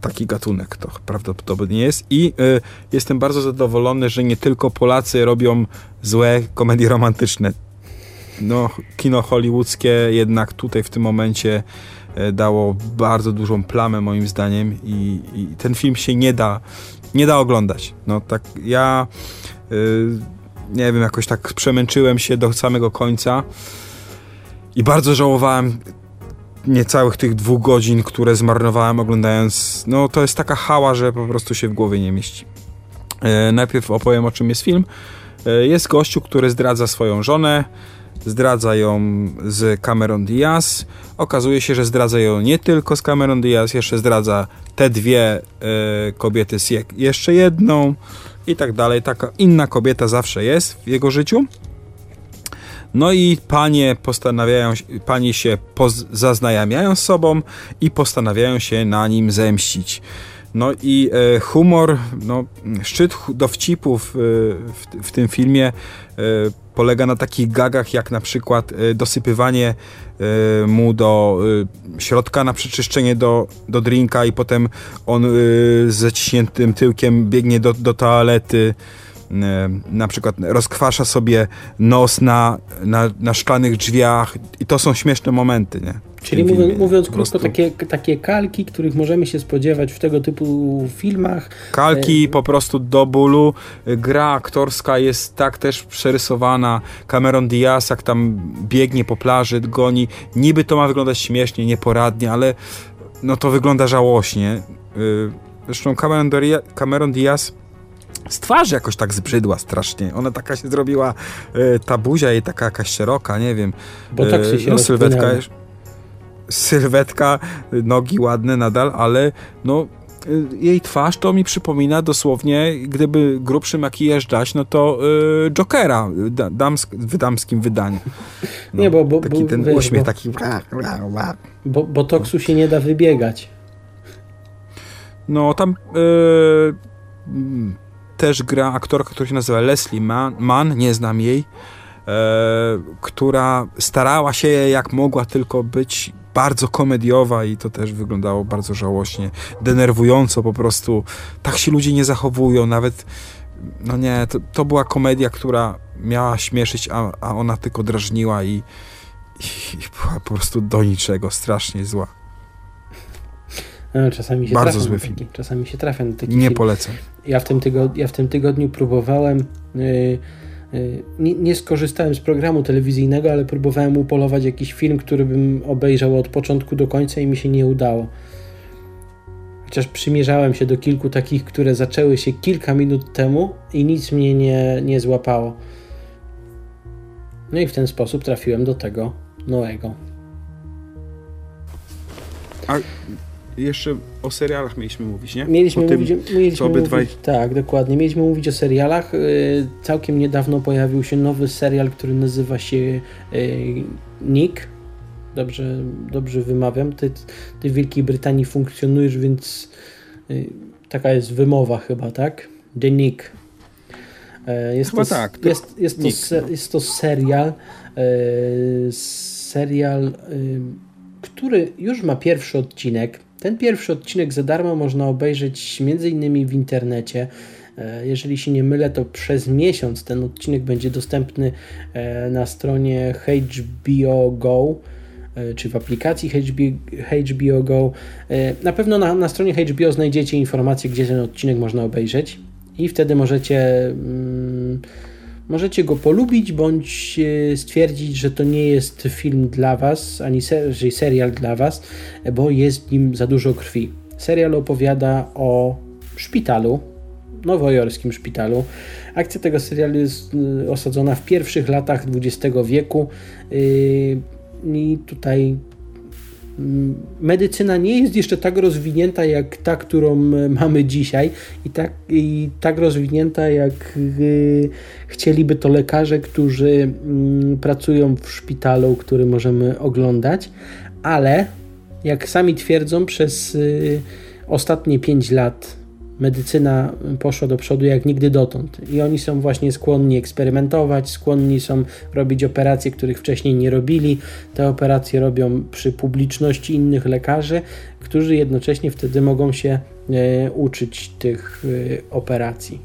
taki gatunek to prawdopodobnie jest i y, jestem bardzo zadowolony, że nie tylko Polacy robią złe komedie romantyczne. No, kino hollywoodzkie jednak tutaj w tym momencie y, dało bardzo dużą plamę moim zdaniem i, i, ten film się nie da nie da oglądać. No tak ja y, nie wiem, jakoś tak przemęczyłem się do samego końca i bardzo żałowałem niecałych tych dwóch godzin, które zmarnowałem oglądając, no to jest taka hała, że po prostu się w głowie nie mieści. E, najpierw opowiem o czym jest film. E, jest gościu, który zdradza swoją żonę, zdradza ją z Cameron Diaz. Okazuje się, że zdradza ją nie tylko z Cameron Diaz, jeszcze zdradza te dwie e, kobiety z jeszcze jedną i tak dalej. Taka inna kobieta zawsze jest w jego życiu. No i panie postanawiają, panie się zaznajamiają z sobą i postanawiają się na nim zemścić. No i e, humor, no, szczyt dowcipów e, w, w, tym filmie e, polega na takich gagach jak na przykład e, dosypywanie e, mu do e, środka na przeczyszczenie do, do drinka i potem on z zaciśniętym tyłkiem biegnie do, do toalety na przykład rozkwasza sobie nos na, na, na szklanych drzwiach i to są śmieszne momenty, nie? Czyli mówiąc, mówiąc krótko, takie, takie kalki, których możemy się spodziewać w tego typu filmach. Kalki e... po prostu do bólu. Gra aktorska jest tak też przerysowana. Cameron Diaz, jak tam biegnie po plaży, goni. Niby to ma wyglądać śmiesznie, nieporadnie, ale no to wygląda żałośnie. E, zresztą Cameron, Cameron Diaz z twarzy jakoś tak zbrzydła strasznie. Ona taka się zrobiła, e, ta buzia jej taka jakaś szeroka, nie wiem. Bo tak się no, sylwetka, sylwetka, nogi ładne nadal, ale no e, jej twarz to mi przypomina dosłownie, gdyby grubszy makijaż dać, no to y, Jokera damsk, w damskim wydaniu. No, nie, bo, bo taki bo, ten wiesz, uśmiech bo, taki... Bo, bo toksu się nie da wybiegać. No, tam... Y, też gra aktorka, która się nazywa Leslie Mann, Mann nie znam jej, e, która starała się jak mogła tylko być bardzo komediowa i to też wyglądało bardzo żałośnie, denerwująco po prostu. Tak się ludzie nie zachowują, nawet no nie, to, to była komedia, która miała śmieszyć, a, a ona tylko drażniła i, i, i była po prostu do niczego, strasznie zła. No, czasami się Bardzo zły film. Taki, czasami się trafia na taki Nie film. polecam. Ja w tym, tygodniu, ja w tym tygodniu próbowałem. Yy, yy, nie, nie, skorzystałem z programu telewizyjnego, ale próbowałem upolować jakiś film, który bym obejrzał od początku do końca i mi się nie udało. Chociaż przymierzałem się do kilku takich, które zaczęły się kilka minut temu i nic mnie nie, nie złapało. No i w ten sposób trafiłem do tego Noego. A jeszcze o serialach mieliśmy mówić, nie? Mieliśmy tym, mówić, mieliśmy obydwaj... mówić, tak, dokładnie. Mieliśmy mówić o serialach. Y, całkiem niedawno pojawił się nowy serial, który nazywa się y, Nick. Dobrze, dobrze wymawiam. Ty, ty w Wielkiej Brytanii funkcjonujesz, więc y, taka jest wymowa chyba, tak? The Nick. Jest chyba to, tak. Jest, jest, to, jest to serial serial który już ma pierwszy odcinek. Ten pierwszy odcinek za darmo można obejrzeć m.in. w internecie. E, jeżeli się nie mylę, to przez miesiąc ten odcinek będzie dostępny e, na stronie HBO Go e, czy w aplikacji HBO Go. Na pewno na, na stronie HBO znajdziecie informacje, gdzie ten odcinek można obejrzeć i wtedy możecie. Mm, Możecie go polubić bądź e, stwierdzić, że to nie jest film dla Was, ani ser serial dla Was, bo jest w nim za dużo krwi. Serial opowiada o szpitalu, nowojorskim szpitalu. Akcja tego serialu jest e, osadzona w pierwszych latach XX wieku e, i tutaj medycyna nie jest jeszcze tak rozwinięta jak ta, którą mamy dzisiaj i tak, i tak rozwinięta jak y, chcieliby to lekarze, którzy y, pracują w szpitalu, który możemy oglądać, ale jak sami twierdzą, przez y, ostatnie 5 lat medycyna poszła do przodu jak nigdy dotąd. I oni są właśnie skłonni eksperymentować, skłonni są robić operacje, których wcześniej nie robili. Te operacje robią przy publiczności innych lekarzy, którzy jednocześnie wtedy mogą się e, uczyć tych e, operacji.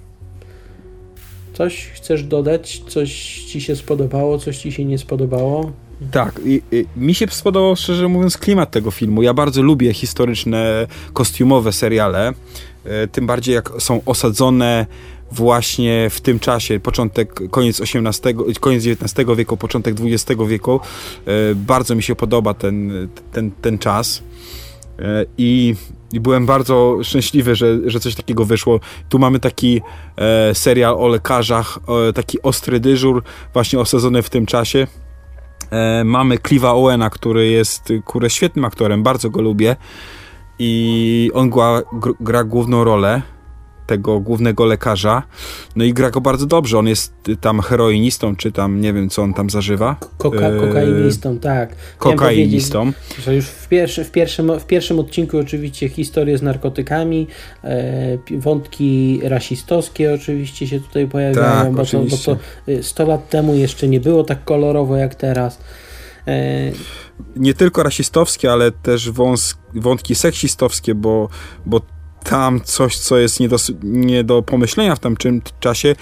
Coś chcesz dodać? Coś ci się spodobało, coś ci się nie spodobało? Tak, i, i, mi się spodobał szczerze mówiąc klimat tego filmu. Ja bardzo lubię historyczne, kostiumowe seriale. E, tym bardziej jak są osadzone właśnie w tym czasie, początek, koniec XVIII, koniec XIX wieku, początek XX wieku. E, bardzo mi się podoba ten, ten, ten czas e, i, i byłem bardzo szczęśliwy, że, że coś takiego wyszło. Tu mamy taki serial o lekarzach, taki ostry dyżur, właśnie osadzony w tym czasie. Mamy Cliva Owena, który jest kurę, świetnym aktorem, bardzo go lubię i on gra, gra główną rolę tego głównego lekarza. No i gra go bardzo dobrze. On jest tam heroinistą, czy tam nie wiem, co on tam zażywa. Koka, e, kokainistą, tak. Kokainistą. Że już w, pierwszy, w, pierwszym, w pierwszym odcinku oczywiście historie z narkotykami, e, wątki rasistowskie oczywiście się tutaj pojawiają, tak, bo, to, bo to 100 lat temu jeszcze nie było tak kolorowo jak teraz. E, nie tylko rasistowskie, ale też wąs, wątki seksistowskie, bo, bo tam coś, co jest nie do, nie do pomyślenia w tamtym czasie,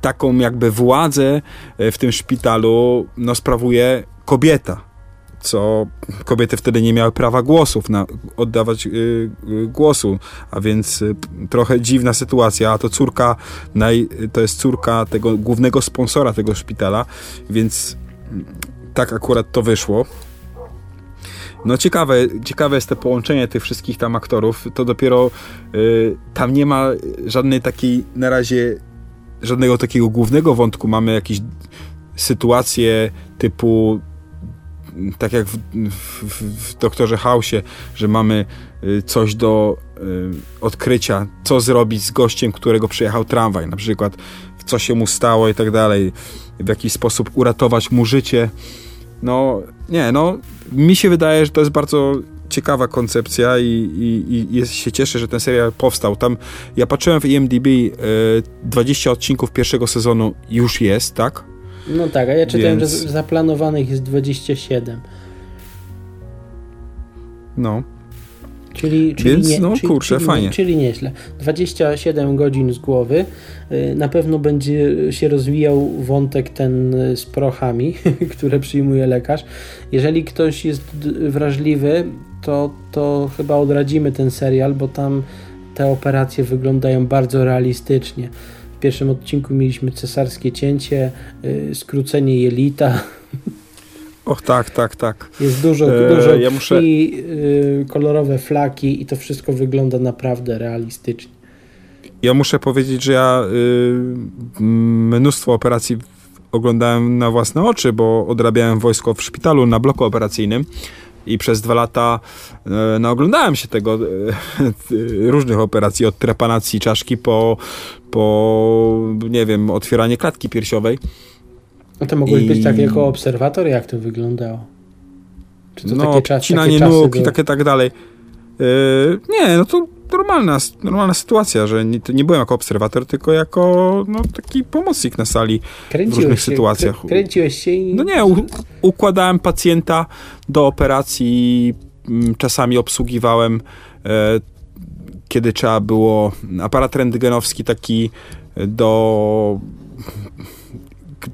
taką jakby władzę e, w tym szpitalu no, sprawuje kobieta co kobiety wtedy nie miały prawa głosów, na, oddawać y, y, głosu, a więc y, trochę dziwna sytuacja, a to córka, naj, to jest córka tego głównego sponsora tego szpitala, więc tak akurat to wyszło. No ciekawe, ciekawe jest to połączenie tych wszystkich tam aktorów. To dopiero y, tam nie ma żadnej takiej na razie żadnego takiego głównego wątku. Mamy jakieś sytuacje typu tak jak w, w, w Doktorze Hausie, że mamy y, coś do y, odkrycia, co zrobić z gościem, którego przyjechał tramwaj, na przykład co się mu stało i tak dalej, w jakiś sposób uratować mu życie no, nie, no, mi się wydaje, że to jest bardzo ciekawa koncepcja i, i, i się cieszę, że ten serial powstał. Tam ja patrzyłem w IMDb, y, 20 odcinków pierwszego sezonu już jest, tak? No tak, a ja czytałem, Więc... że zaplanowanych jest 27. No. Czyli, czyli Więc, nie, no czyli, kurczę, czyli, fajnie. Czyli nieźle. 27 godzin z głowy. Y, na pewno będzie się rozwijał wątek ten y, z prochami, które przyjmuje lekarz. Jeżeli ktoś jest wrażliwy, to, to chyba odradzimy ten serial, bo tam te operacje wyglądają bardzo realistycznie. W pierwszym odcinku mieliśmy cesarskie cięcie, y, skrócenie jelita. Och, tak, tak, tak. Jest dużo, e, dużo ja muszę... y, kolorowe flaki i to wszystko wygląda naprawdę realistycznie. Ja muszę powiedzieć, że ja y, mnóstwo operacji oglądałem na własne oczy, bo odrabiałem wojsko w szpitalu na bloku operacyjnym i przez dwa lata y, no, oglądałem się tego y, różnych operacji, od trepanacji czaszki po, po nie wiem, otwieranie klatki piersiowej. No to mogłeś I... być tak jako obserwator, jak to wyglądało? Czy to no, takie czasy, nóg i takie tak dalej. Yy, nie, no to normalna, normalna sytuacja, że nie, nie byłem jako obserwator, tylko jako no, taki pomocnik na sali Kręciłeś w różnych się, sytuacjach. Kręciłeś się i... No nie, u, układałem pacjenta do operacji, mm, czasami obsługiwałem, e, kiedy trzeba było, aparat rentgenowski taki do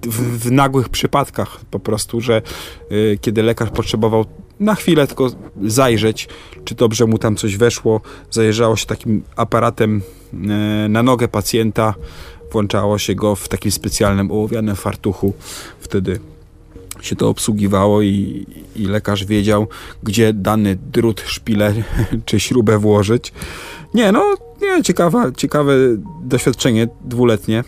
w, w, nagłych przypadkach po prostu, że y, kiedy lekarz potrzebował na chwilę tylko zajrzeć, czy dobrze mu tam coś weszło, zajeżdżało się takim aparatem y, na nogę pacjenta, włączało się go w takim specjalnym ołowianym fartuchu, wtedy się to obsługiwało i, i lekarz wiedział, gdzie dany drut, szpiler czy śrubę włożyć. Nie, no, nie, ciekawe, ciekawe doświadczenie dwuletnie.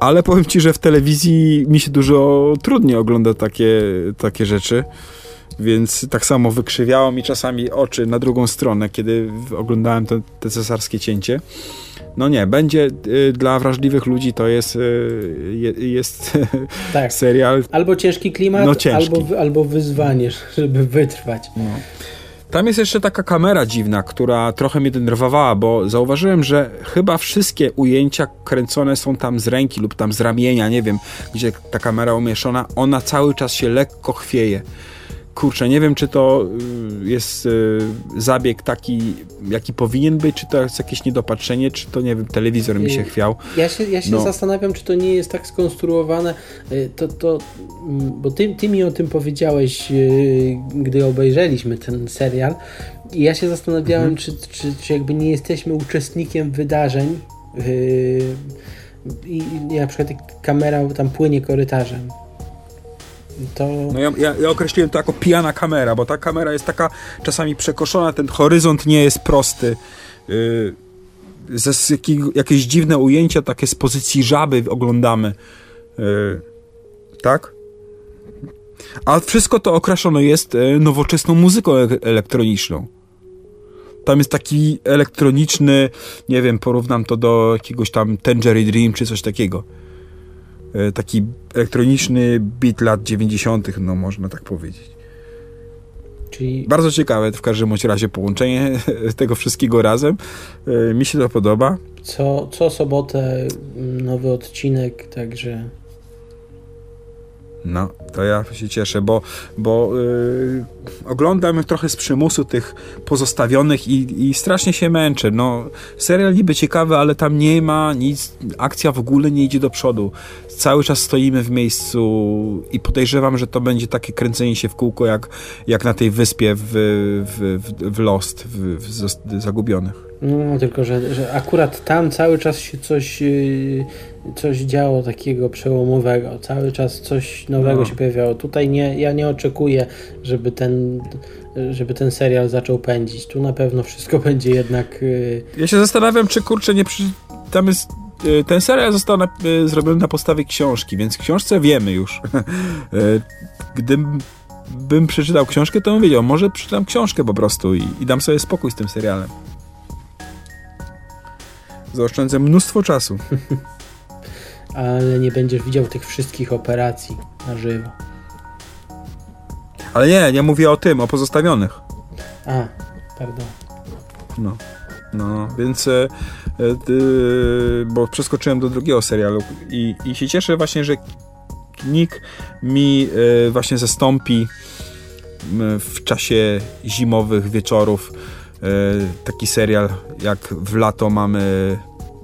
Ale powiem ci, że w telewizji mi się dużo trudniej ogląda takie, takie rzeczy. Więc tak samo wykrzywiało mi czasami oczy na drugą stronę, kiedy oglądałem te, te cesarskie cięcie. No nie, będzie y, dla wrażliwych ludzi to jest, y, jest tak. serial. Albo ciężki klimat, no, ciężki. Albo, albo wyzwanie, żeby wytrwać. No. Tam jest jeszcze taka kamera dziwna, która trochę mnie denerwowała, bo zauważyłem, że chyba wszystkie ujęcia kręcone są tam z ręki lub tam z ramienia, nie wiem, gdzie ta kamera umieszczona, ona cały czas się lekko chwieje kurczę, nie wiem, czy to y, jest y, zabieg taki, jaki powinien być, czy to jest jakieś niedopatrzenie, czy to, nie wiem, telewizor mi się y, chwiał. Ja się, ja się no. zastanawiam, czy to nie jest tak skonstruowane, to, to, mm, bo ty, ty mi o tym powiedziałeś, gdy obejrzeliśmy ten serial i ja się zastanawiałem, mhm. czy, czy, czy jakby nie jesteśmy uczestnikiem wydarzeń i, i na przykład kamera tam płynie korytarzem to... No ja, ja, ja, określiłem to jako pijana kamera, bo ta kamera jest taka czasami przekoszona, ten horyzont nie jest prosty. Yy, jakieś dziwne ujęcia, takie z pozycji żaby oglądamy. Yy, tak? A wszystko to okraszone jest yy, nowoczesną muzyką elektroniczną. Tam jest taki elektroniczny, nie wiem, porównam to do jakiegoś tam Tangerine Dream czy coś takiego. E, taki elektroniczny beat lat 90., no można tak powiedzieć. Czyli... Bardzo ciekawe w każdym razie połączenie tego wszystkiego razem. E, mi się to podoba. Co, co sobotę nowy odcinek, także no, to ja się cieszę, bo, bo yy, oglądam trochę z przymusu tych pozostawionych i, i strasznie się męczę. No, serial niby ciekawy, ale tam nie ma nic, akcja w ogóle nie idzie do przodu. Cały czas stoimy w miejscu i podejrzewam, że to będzie takie kręcenie się w kółko, jak, jak na tej wyspie w, w, w, w Lost, w, w Zagubionych. No, tylko że, że akurat tam cały czas się coś, yy, coś działo takiego przełomowego. Cały czas coś nowego no. się pojawiało. Tutaj nie, ja nie oczekuję, żeby ten, żeby ten serial zaczął pędzić. Tu na pewno wszystko będzie jednak. Yy... Ja się zastanawiam, czy kurczę nie przy... tam jest. Yy, ten serial został na, yy, zrobiony na podstawie książki, więc w książce wiemy już. Gdybym bym przeczytał książkę, to bym wiedział, może przeczytam książkę po prostu i, i dam sobie spokój z tym serialem. Zaoszczędzę mnóstwo czasu. Ale nie będziesz widział tych wszystkich operacji na żywo. Ale nie, nie mówię o tym, o pozostawionych. A, pardon. No, no, więc e, e, bo przeskoczyłem do drugiego serialu i, i się cieszę właśnie, że Nick mi e, właśnie zastąpi w czasie zimowych wieczorów taki serial, jak w lato mamy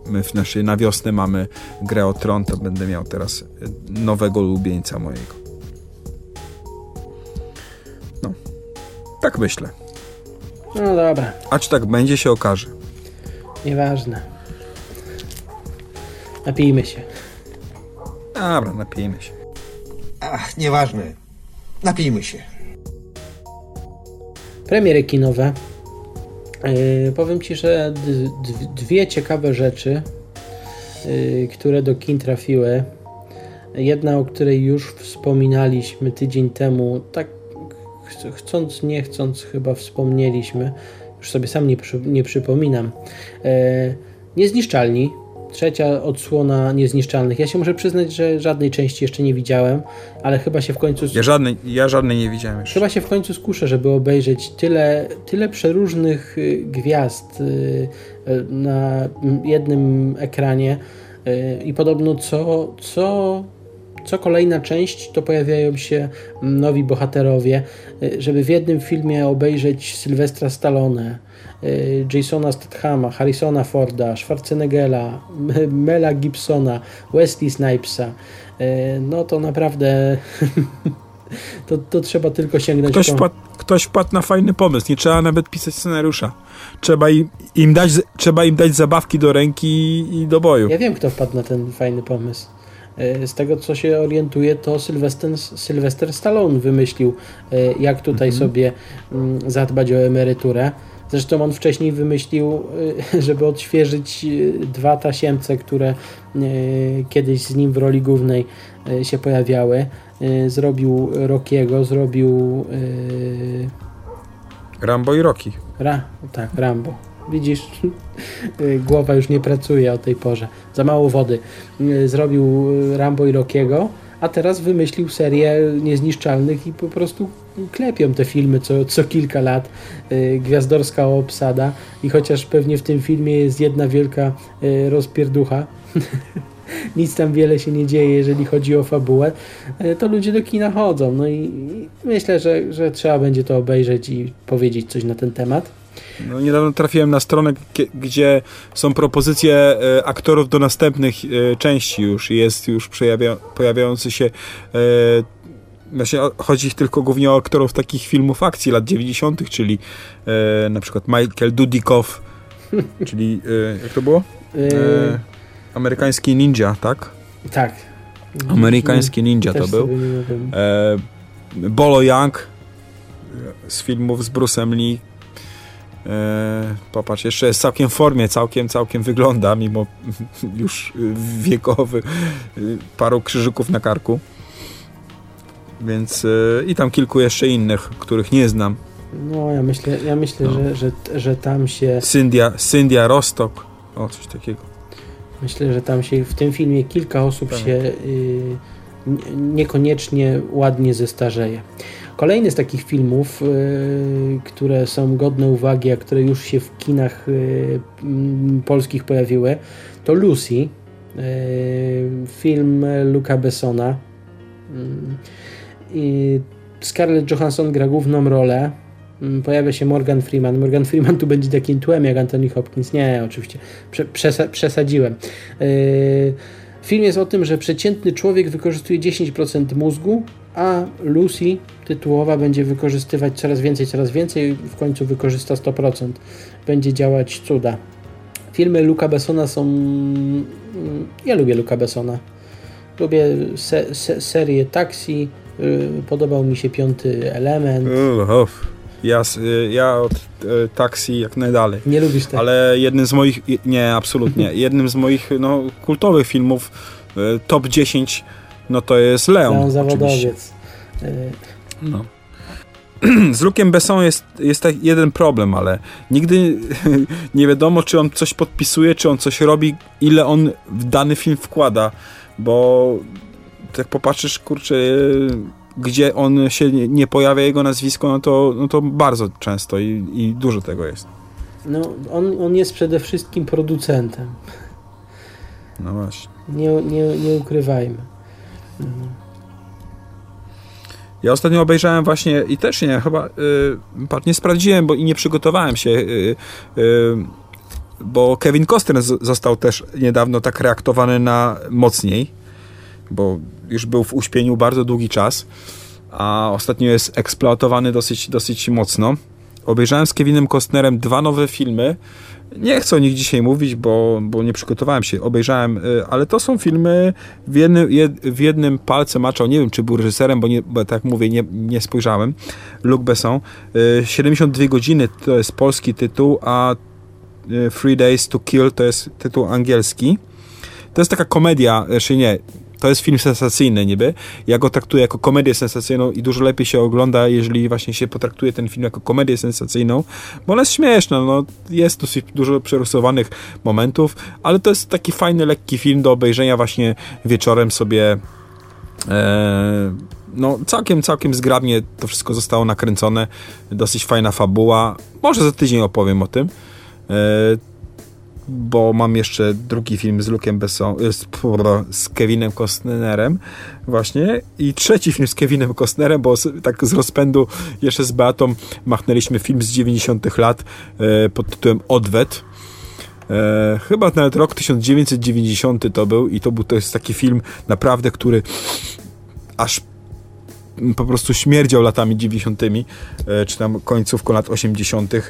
my w naszej, na wiosnę mamy grę o tron, to będę miał teraz nowego ulubieńca mojego. No, tak myślę. No dobra. A czy tak będzie, się okaże. Nieważne. Napijmy się. Dobra, napijmy się. Ach, nieważne. Napijmy się. Premiery kinowe Yy, powiem Ci, że dwie ciekawe rzeczy, yy, które do kin trafiły. Jedna, o której już wspominaliśmy tydzień temu, tak ch chcąc, nie chcąc, chyba wspomnieliśmy, już sobie sam nie, przy, nie przypominam. Yy, Niezniszczalni, trzecia odsłona Niezniszczalnych. Ja się muszę przyznać, że żadnej części jeszcze nie widziałem, ale chyba się w końcu... Ja żadnej, ja żadnej nie widziałem jeszcze. Chyba się w końcu skuszę, żeby obejrzeć tyle, tyle przeróżnych y, gwiazd y, y, na jednym ekranie i podobno co, co, co kolejna część to pojawiają się nowi bohaterowie, żeby w jednym filmie obejrzeć Sylwestra Stallone, Y, Jasona Stathama, Harrisona Forda, Schwarzeneggera, Mela Gibsona, Wesley Snipesa, y, no to naprawdę to, to trzeba tylko sięgnąć ktoś wpadł, ktoś wpadł na fajny pomysł, nie trzeba nawet pisać scenariusza. Trzeba im, im dać, trzeba im dać zabawki do ręki i do boju. Ja wiem, kto wpadł na ten fajny pomysł. Y, z tego, co się orientuję, to Sylwester, Sylwester Stallone wymyślił, jak tutaj mhm. sobie mm, zadbać o emeryturę. Zresztą on wcześniej wymyślił, y, żeby odświeżyć dwa tasiemce, które kiedyś z nim w roli głównej się pojawiały. Zrobił Rockiego, zrobił. Rambo i Rocky. Ra, tak, Rambo. Widzisz, głowa już nie pracuje o tej porze. Za mało wody. Zrobił Rambo i Rockiego a teraz wymyślił serię niezniszczalnych i po prostu klepią te filmy co, co kilka lat. Y, gwiazdorska obsada i chociaż pewnie w tym filmie jest jedna wielka y, rozpierducha, nic tam wiele się nie dzieje, jeżeli chodzi o fabułę, y, to ludzie do kina chodzą. No i myślę, że, że trzeba będzie to obejrzeć i powiedzieć coś na ten temat. No, niedawno trafiłem na stronę, gdzie są propozycje e, aktorów do następnych e, części już. Jest już przejawia, pojawiający się e, Właśnie chodzi tylko głównie o aktorów takich filmów akcji lat 90., czyli e, na przykład Michael Dudikoff, czyli e, jak to było? E, amerykański ninja, tak? Tak. Amerykański ninja Też to był. Bolo Young z filmów z Bruce'em Lee, E, popatrz, jeszcze jest całkiem w formie, całkiem, całkiem wygląda, mimo już wiekowy, paru krzyżyków na karku. Więc e, i tam kilku jeszcze innych, których nie znam. No, ja myślę, ja myślę no. że, że, że tam się... Cyndia, Cyndia Rostok, o coś takiego. Myślę, że tam się w tym filmie kilka osób tak. się y, niekoniecznie ładnie zestarzeje. Kolejny z takich filmów, y, które są godne uwagi, a które już się w kinach y, polskich pojawiły, to Lucy, y, film Luca Bessona. Scarlett Johansson gra główną rolę. Pojawia się Morgan Freeman. Morgan Freeman tu będzie takim tłem jak Anthony Hopkins. Nie, oczywiście. przesadziłem. Film jest o tym, że przeciętny człowiek wykorzystuje 10% mózgu, a Lucy tytułowa będzie wykorzystywać coraz więcej, coraz więcej, w końcu wykorzysta 100%. Będzie działać cuda. Filmy Luca Bessona są... Mm, ja lubię Luca Bessona. Lubię se, se, serię Taxi, y, podobał mi się piąty element. Ja, ja od e, taksi jak najdalej. Nie lubisz tego? Ale jednym z moich, nie, absolutnie, jednym z moich no, kultowych filmów, e, top 10, no to jest Leon. Leon Zawodowiec. E, no. Z Lukiem Besson jest, jest tak jeden problem, ale nigdy nie wiadomo, czy on coś podpisuje, czy on coś robi, ile on w dany film wkłada, bo tak popatrzysz, kurczę, gdzie on się nie pojawia, jego nazwisko, no to, no to bardzo często i, i dużo tego jest. No, on, on jest przede wszystkim producentem. No właśnie. Nie, nie, nie ukrywajmy. Ja ostatnio obejrzałem właśnie i też nie, chyba yy, nie sprawdziłem, bo i nie przygotowałem się, yy, yy, bo Kevin Costner został też niedawno tak reaktowany na mocniej, bo już był w uśpieniu bardzo długi czas, a ostatnio jest eksploatowany dosyć, dosyć mocno. Obejrzałem z Kevinem Costnerem dwa nowe filmy. Nie chcę o nich dzisiaj mówić, bo, bo nie przygotowałem się. Obejrzałem, y, ale to są filmy w jednym, w jednym palce maczał. Nie wiem, czy był reżyserem, bo, nie, bo tak mówię, nie, nie spojrzałem. Luc Besson. 72 y, godziny to jest polski tytuł, a y, Three Days to Kill to jest tytuł angielski. To jest taka komedia, czy nie, to jest film sensacyjny niby. Ja go traktuję jako komedię sensacyjną i dużo lepiej się ogląda, jeżeli właśnie się potraktuje ten film jako komedię sensacyjną, bo ona jest śmieszna, no, jest dosyć dużo przerysowanych momentów, ale to jest taki fajny, lekki film do obejrzenia właśnie wieczorem sobie e, no całkiem, całkiem zgrabnie to wszystko zostało nakręcone, dosyć fajna fabuła, może za tydzień opowiem o tym, e, bo mam jeszcze drugi film z Luke'em Besson, e, z, z Kevinem Costnerem właśnie i trzeci film z Kevinem Costnerem, bo z, tak z rozpędu jeszcze z Beatą machnęliśmy film z 90 lat e, pod tytułem Odwet. E, chyba nawet rok 1990 to był i to był to jest taki film naprawdę, który aż po prostu śmierdział latami 90., e, czy tam końcówką lat 80. E,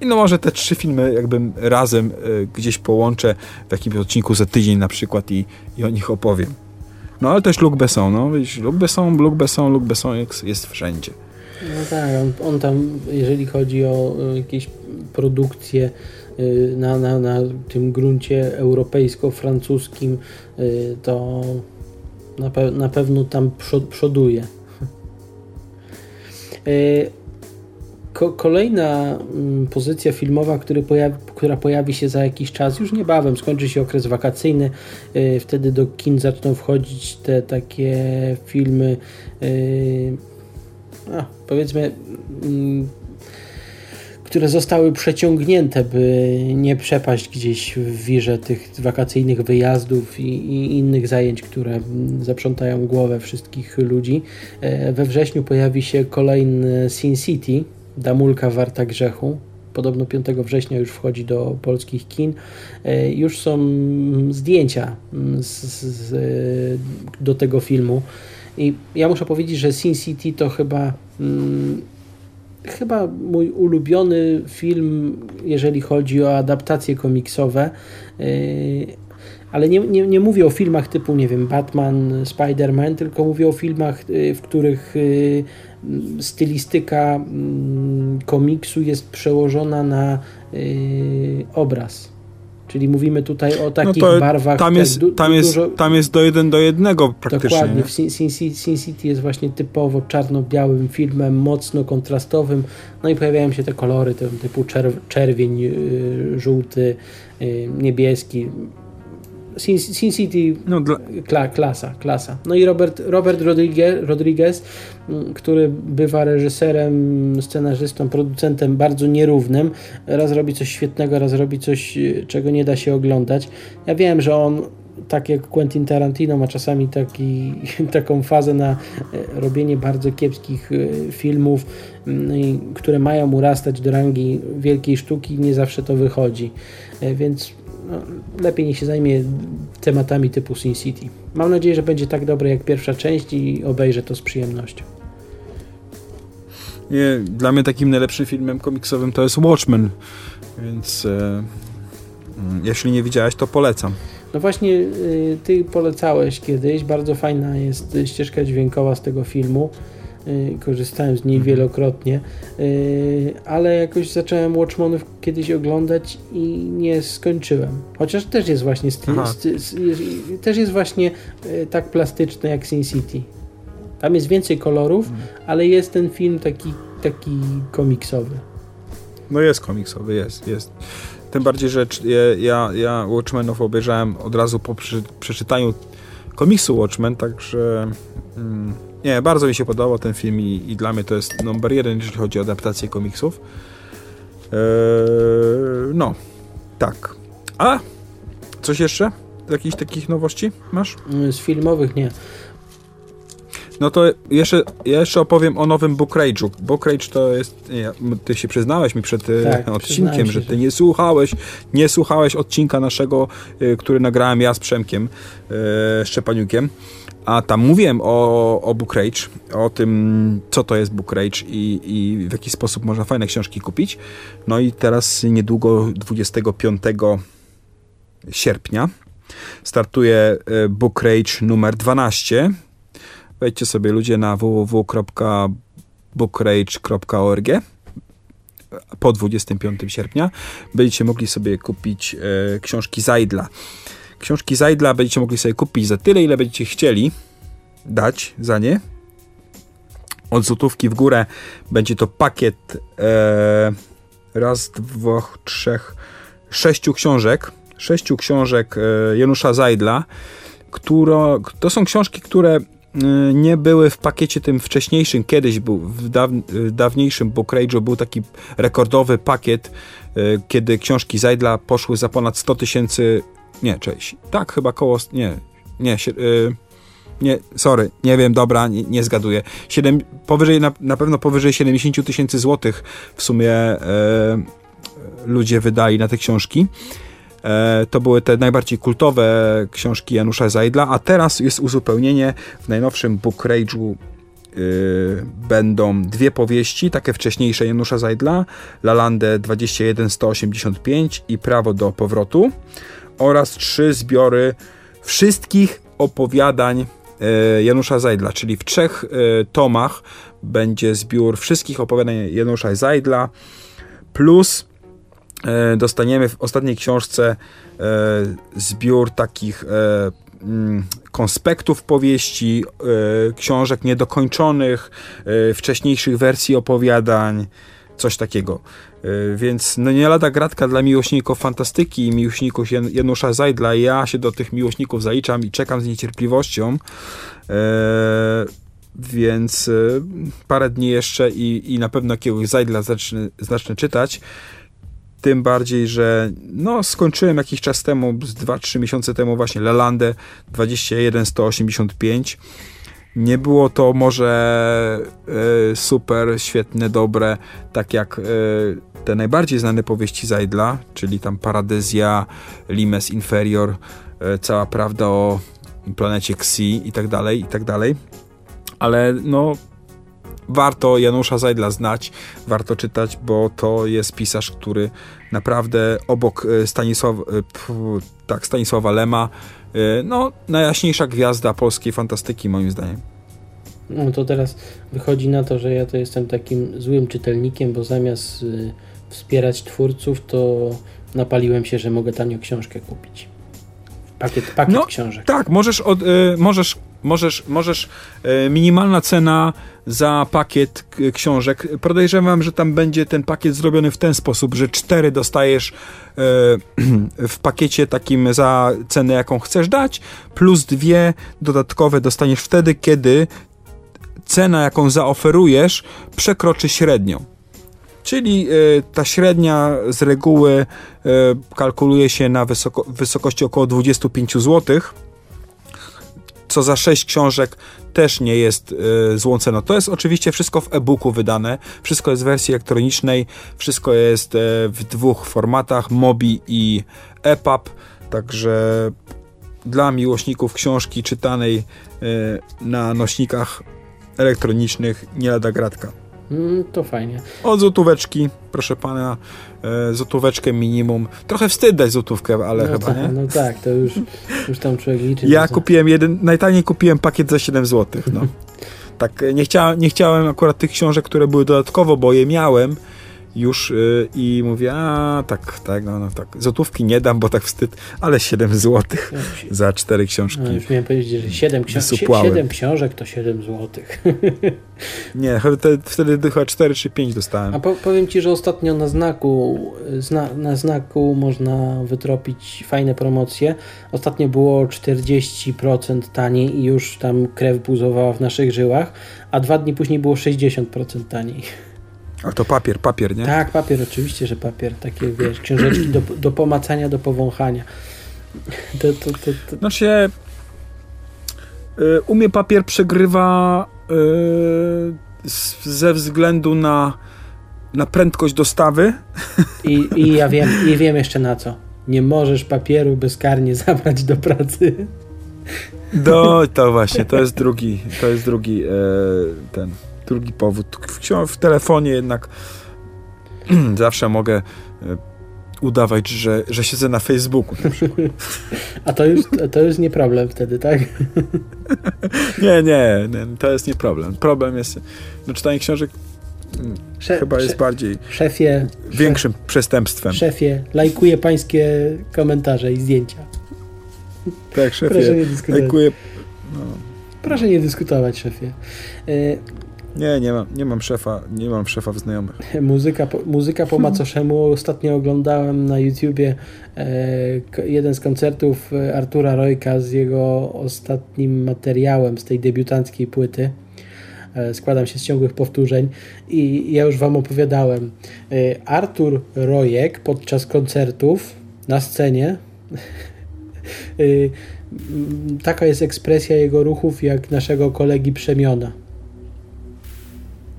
I no może te trzy filmy jakby razem e, gdzieś połączę w jakimś odcinku za tydzień na przykład i, i o nich opowiem. No ale też Luc Besson, no wiesz, Luc Besson, Luc Besson, Luc Besson jest, jest wszędzie. No tak, on, on, tam, jeżeli chodzi o jakieś produkcje na, na, na tym gruncie europejsko-francuskim, to na, pe na pewno tam przoduje. Ko kolejna mm, pozycja filmowa, pojawi, która pojawi się za jakiś czas, już niebawem skończy się okres wakacyjny, e, wtedy do kin zaczną wchodzić te takie filmy, e, a, powiedzmy mm, które zostały przeciągnięte, by nie przepaść gdzieś w wirze tych wakacyjnych wyjazdów i, i, innych zajęć, które zaprzątają głowę wszystkich ludzi. E, we wrześniu pojawi się kolejny Sin City, Damulka Warta Grzechu. Podobno 5 września już wchodzi do polskich kin. E, już są zdjęcia z, z, do tego filmu. I ja muszę powiedzieć, że Sin City to chyba mm, chyba mój ulubiony film, jeżeli chodzi o adaptacje komiksowe. Y, ale nie, nie, nie mówię o filmach typu, nie wiem, Batman, Spider-Man, tylko mówię o filmach, w których stylistyka mm, komiksu jest przełożona na obraz. Czyli mówimy tutaj o takich no barwach. Tam jest, tam, jest, dużo... tam jest do jeden do jednego praktycznie. Dokładnie. W Sin, Sin, Sin City jest właśnie typowo czarno-białym filmem, mocno kontrastowym. No i pojawiają się te kolory typu czerwień, yy, żółty, yy, niebieski. Sin, Sin City no, dla... Kla, klasa, klasa. No i Robert, Robert Rodriguez, Rodriguez, mm, który bywa reżyserem, scenarzystą, producentem bardzo nierównym. Raz robi coś świetnego, raz robi coś, y, czego nie da się oglądać. Ja wiem, że on tak jak Quentin Tarantino ma czasami taki, taką fazę na y, robienie bardzo kiepskich y, filmów, mm, które mają urastać do rangi wielkiej sztuki, nie zawsze to wychodzi. Więc no, lepiej niech się zajmie tematami typu Sin City. Mam nadzieję, że będzie tak dobre jak pierwsza część i obejrzę to z przyjemnością. Nie, dla mnie takim najlepszym filmem komiksowym to jest Watchmen, więc e, mm, jeśli nie widziałeś, to polecam. No właśnie, y, ty polecałeś kiedyś, bardzo fajna jest ścieżka dźwiękowa z tego filmu. Y, korzystałem z niej mhm. wielokrotnie, y, ale jakoś zacząłem Watchmenów kiedyś oglądać i nie skończyłem. Chociaż też jest właśnie też jest właśnie y, tak plastyczny jak Sin City. Tam jest więcej kolorów, mhm. ale jest ten film taki, taki komiksowy. No jest komiksowy, jest, jest. Tym bardziej, że ja, ja Watchmenów obejrzałem od razu po przeczytaniu komiksu Watchmen, także mm, nie, bardzo mi się podobał ten film i, i dla mnie to jest numer jeden, jeżeli chodzi o adaptację komiksów. Eee, no, tak. A coś jeszcze? Jakichś takich nowości masz? Z filmowych nie. No to jeszcze, ja jeszcze opowiem o nowym Book Rage'u. Book Rage to jest, nie, ty się przyznałeś mi przed e, tak, odcinkiem, się, że ty nie słuchałeś, nie słuchałeś odcinka naszego, y, który nagrałem ja z Przemkiem y, Szczepaniukiem. A tam mówiłem o, o Book Rage, o tym, co to jest Book Rage i, i w jaki sposób można fajne książki kupić. No i teraz niedługo 25 sierpnia startuje Book Rage numer 12 Wejdźcie sobie ludzie na www.bookrage.org po 25 sierpnia. Będziecie mogli sobie kupić e, książki Zajdla, Książki Zajdla będziecie mogli sobie kupić za tyle, ile będziecie chcieli dać za nie. Od złotówki w górę będzie to pakiet e, raz, dwóch, trzech, sześciu książek. Sześciu książek e, Janusza Zajdla, które, to są książki, które e, nie były w pakiecie tym wcześniejszym, kiedyś był, w, daw, w dawniejszym Book Rage'u był taki rekordowy pakiet, e, kiedy książki Zajdla poszły za ponad 100 tysięcy, nie, cześć, tak, chyba koło, nie, nie, się, nie, sorry, nie wiem, dobra, nie, nie zgaduję. 7, powyżej, na, na pewno powyżej 70 tysięcy złotych w sumie e, ludzie wydali na te książki. E, to były te najbardziej kultowe książki Janusza Zajdla, a teraz jest uzupełnienie w najnowszym Book Rage'u Yy, będą dwie powieści, takie wcześniejsze Janusza Zajdla, Lalande 21185 i Prawo do powrotu oraz trzy zbiory wszystkich opowiadań E, Janusza Zajdla, czyli w trzech e, tomach będzie zbiór wszystkich opowiadań Janusza Zajdla, plus e, dostaniemy w ostatniej książce zbiór takich mm, konspektów powieści, książek niedokończonych, wcześniejszych wersji opowiadań, coś takiego. Y, więc no nie lada gratka dla miłośników fantastyki i miłośników Janusza Zajdla. Ja się do tych miłośników zaliczam i czekam z niecierpliwością. E, więc y, parę dni jeszcze i, i na pewno jakiegoś Zajdla zacznę, zacznę czytać. Tym bardziej, że no, skończyłem jakiś czas temu, z 2-3 miesiące temu właśnie Lelandę 21185 nie było to może y, super, świetne, dobre, tak jak y, te najbardziej znane powieści Zajdla, czyli tam Paradezja, Limes Inferior, y, cała prawda o planecie Xi i tak dalej, i tak dalej. Ale no, warto Janusza Zajdla znać, warto czytać, bo to jest pisarz, który naprawdę obok Stanisława, tak, Stanisława Lema no, najjaśniejsza gwiazda polskiej fantastyki, moim zdaniem. No to teraz wychodzi na to, że ja to jestem takim złym czytelnikiem, bo zamiast y, wspierać twórców, to napaliłem się, że mogę tanio książkę kupić. Pakiet, pakiet no, książek. Tak, możesz, od, y, możesz możesz, możesz e, minimalna cena za pakiet książek. Podejrzewam, że tam będzie ten pakiet zrobiony w ten sposób, że cztery dostajesz e, w pakiecie takim za cenę, jaką chcesz dać, plus dwie dodatkowe dostaniesz wtedy, kiedy cena, jaką zaoferujesz, przekroczy średnią. Czyli y, ta średnia z reguły kalkuluje się na wysoko, wysokości około 25 złotych co za sześć książek też nie jest y, złą ceną. To jest oczywiście wszystko w e-booku wydane, wszystko jest w wersji elektronicznej, wszystko jest y, w dwóch formatach, Mobi i EPUB, także dla miłośników książki czytanej y, na nośnikach elektronicznych nie lada gratka. Mm, to fajnie. Od złotóweczki, proszę pana, e, złotóweczkę minimum. Trochę wstyd dać złotówkę, ale no chyba tak, nie. No tak, to już, już tam człowiek liczy. Ja kupiłem jeden, najtaniej kupiłem pakiet za 7 zł. No. tak, nie, chcia, nie chciałem akurat tych książek, które były dodatkowo, bo je miałem już yy, i mówię, a tak, tak, no, no tak, złotówki nie dam, bo tak wstyd, ale 7 zł za cztery książki. No, już miałem powiedzieć, że 7, książ 7 książek to 7 zł. nie, wtedy, wtedy chyba 4 czy 5 dostałem. A po, powiem Ci, że ostatnio na znaku, zna, na znaku można wytropić fajne promocje. Ostatnio było 40% taniej i już tam krew buzowała w naszych żyłach, a dwa dni później było 60% taniej. A to papier, papier, nie? Tak, papier, oczywiście, że papier. Takie, wiesz, książeczki do, do pomacania, do powąchania. To, to, to, to. Znaczy, yy, u mnie papier przegrywa yy, ze względu na, na prędkość dostawy. I, I ja wiem, i wiem jeszcze na co. Nie możesz papieru bezkarnie zabrać do pracy. Do, to właśnie, to jest drugi, to jest drugi e, ten drugi powód. W, telefonie jednak zawsze mogę e, udawać, że, że siedzę na Facebooku. Na A to już, to już nie problem wtedy, tak? nie, nie, to jest nie problem. Problem jest, no czytanie książek mm, Szef, chyba jest bardziej szefie, większym szef, przestępstwem. Szefie, lajkuję pańskie komentarze i zdjęcia. Tak, szefie. Proszę nie dyskutować. Dziękuję. No. Proszę nie dyskutować, szefie. Nie, nie mam, nie mam szefa, nie mam szefa w znajomych. Muzyka po, muzyka po macoszemu. Ostatnio oglądałem na YouTubie e, jeden z koncertów e, Artura Rojka z jego ostatnim materiałem z tej debiutanckiej płyty. E, składam się z ciągłych powtórzeń i ja już Wam opowiadałem. E, Artur Rojek podczas koncertów na scenie taka jest ekspresja jego ruchów jak naszego kolegi Przemiona.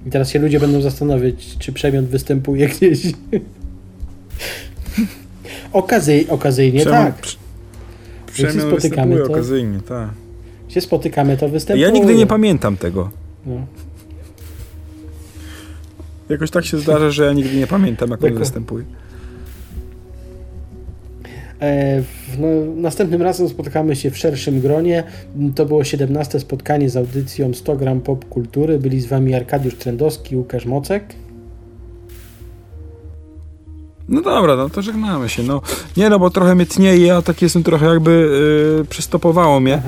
I teraz się ludzie będą zastanawiać, czy przemian występuje gdzieś. Okazy, okazyjnie tak. prz- Jak się spotykamy, to- okazyjnie, tak. Się spotykamy, to występuje. Ja nigdy nie pamiętam tego. No. Jakoś tak się zdarza, że ja nigdy nie pamiętam, jak on występuje. E, w, no, następnym razem spotykamy się w szerszym gronie. To było 17 spotkanie z audycją 100 gram pop kultury. Byli z wami Arkadiusz Trendowski, Łukasz Mocek. No dobra, no to żegnamy się. No, nie no, bo trochę mnie tnieje, a tak jestem trochę jakby y, przystopowało mnie e,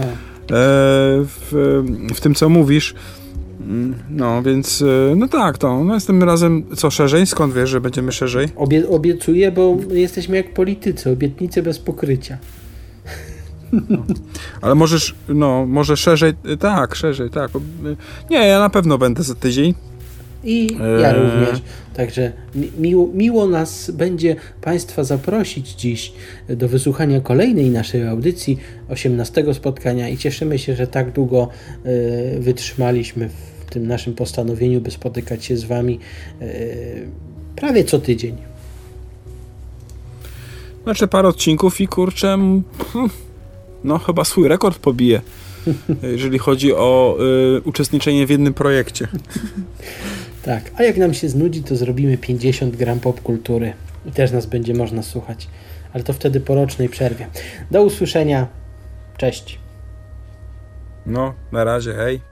w, w tym, co mówisz. No, więc y, no tak, to. No, następnym razem co szerzej? Skąd wiesz, że będziemy szerzej? Obie, obiecuję, bo jesteśmy jak politycy. Obietnice bez pokrycia. Ale możesz, no, może szerzej, y, tak, szerzej, tak. Y, Nie, ja na pewno będę za tydzień. I ja Eee. również. Także mi- miło, miło nas będzie Państwa zaprosić dziś do wysłuchania kolejnej naszej audycji, 18 spotkania i cieszymy się, że tak długo e, wytrzymaliśmy w tym naszym postanowieniu, by spotykać się z Wami e, prawie co tydzień. Znaczy parę odcinków i kurczę, mm, hmm, no chyba swój rekord pobije, jeżeli chodzi o y, uczestniczenie w jednym projekcie. Tak, a jak nam się znudzi, to zrobimy 50 gram popkultury i też nas będzie można słuchać, ale to wtedy po rocznej przerwie. Do usłyszenia, cześć. No, na razie, hej.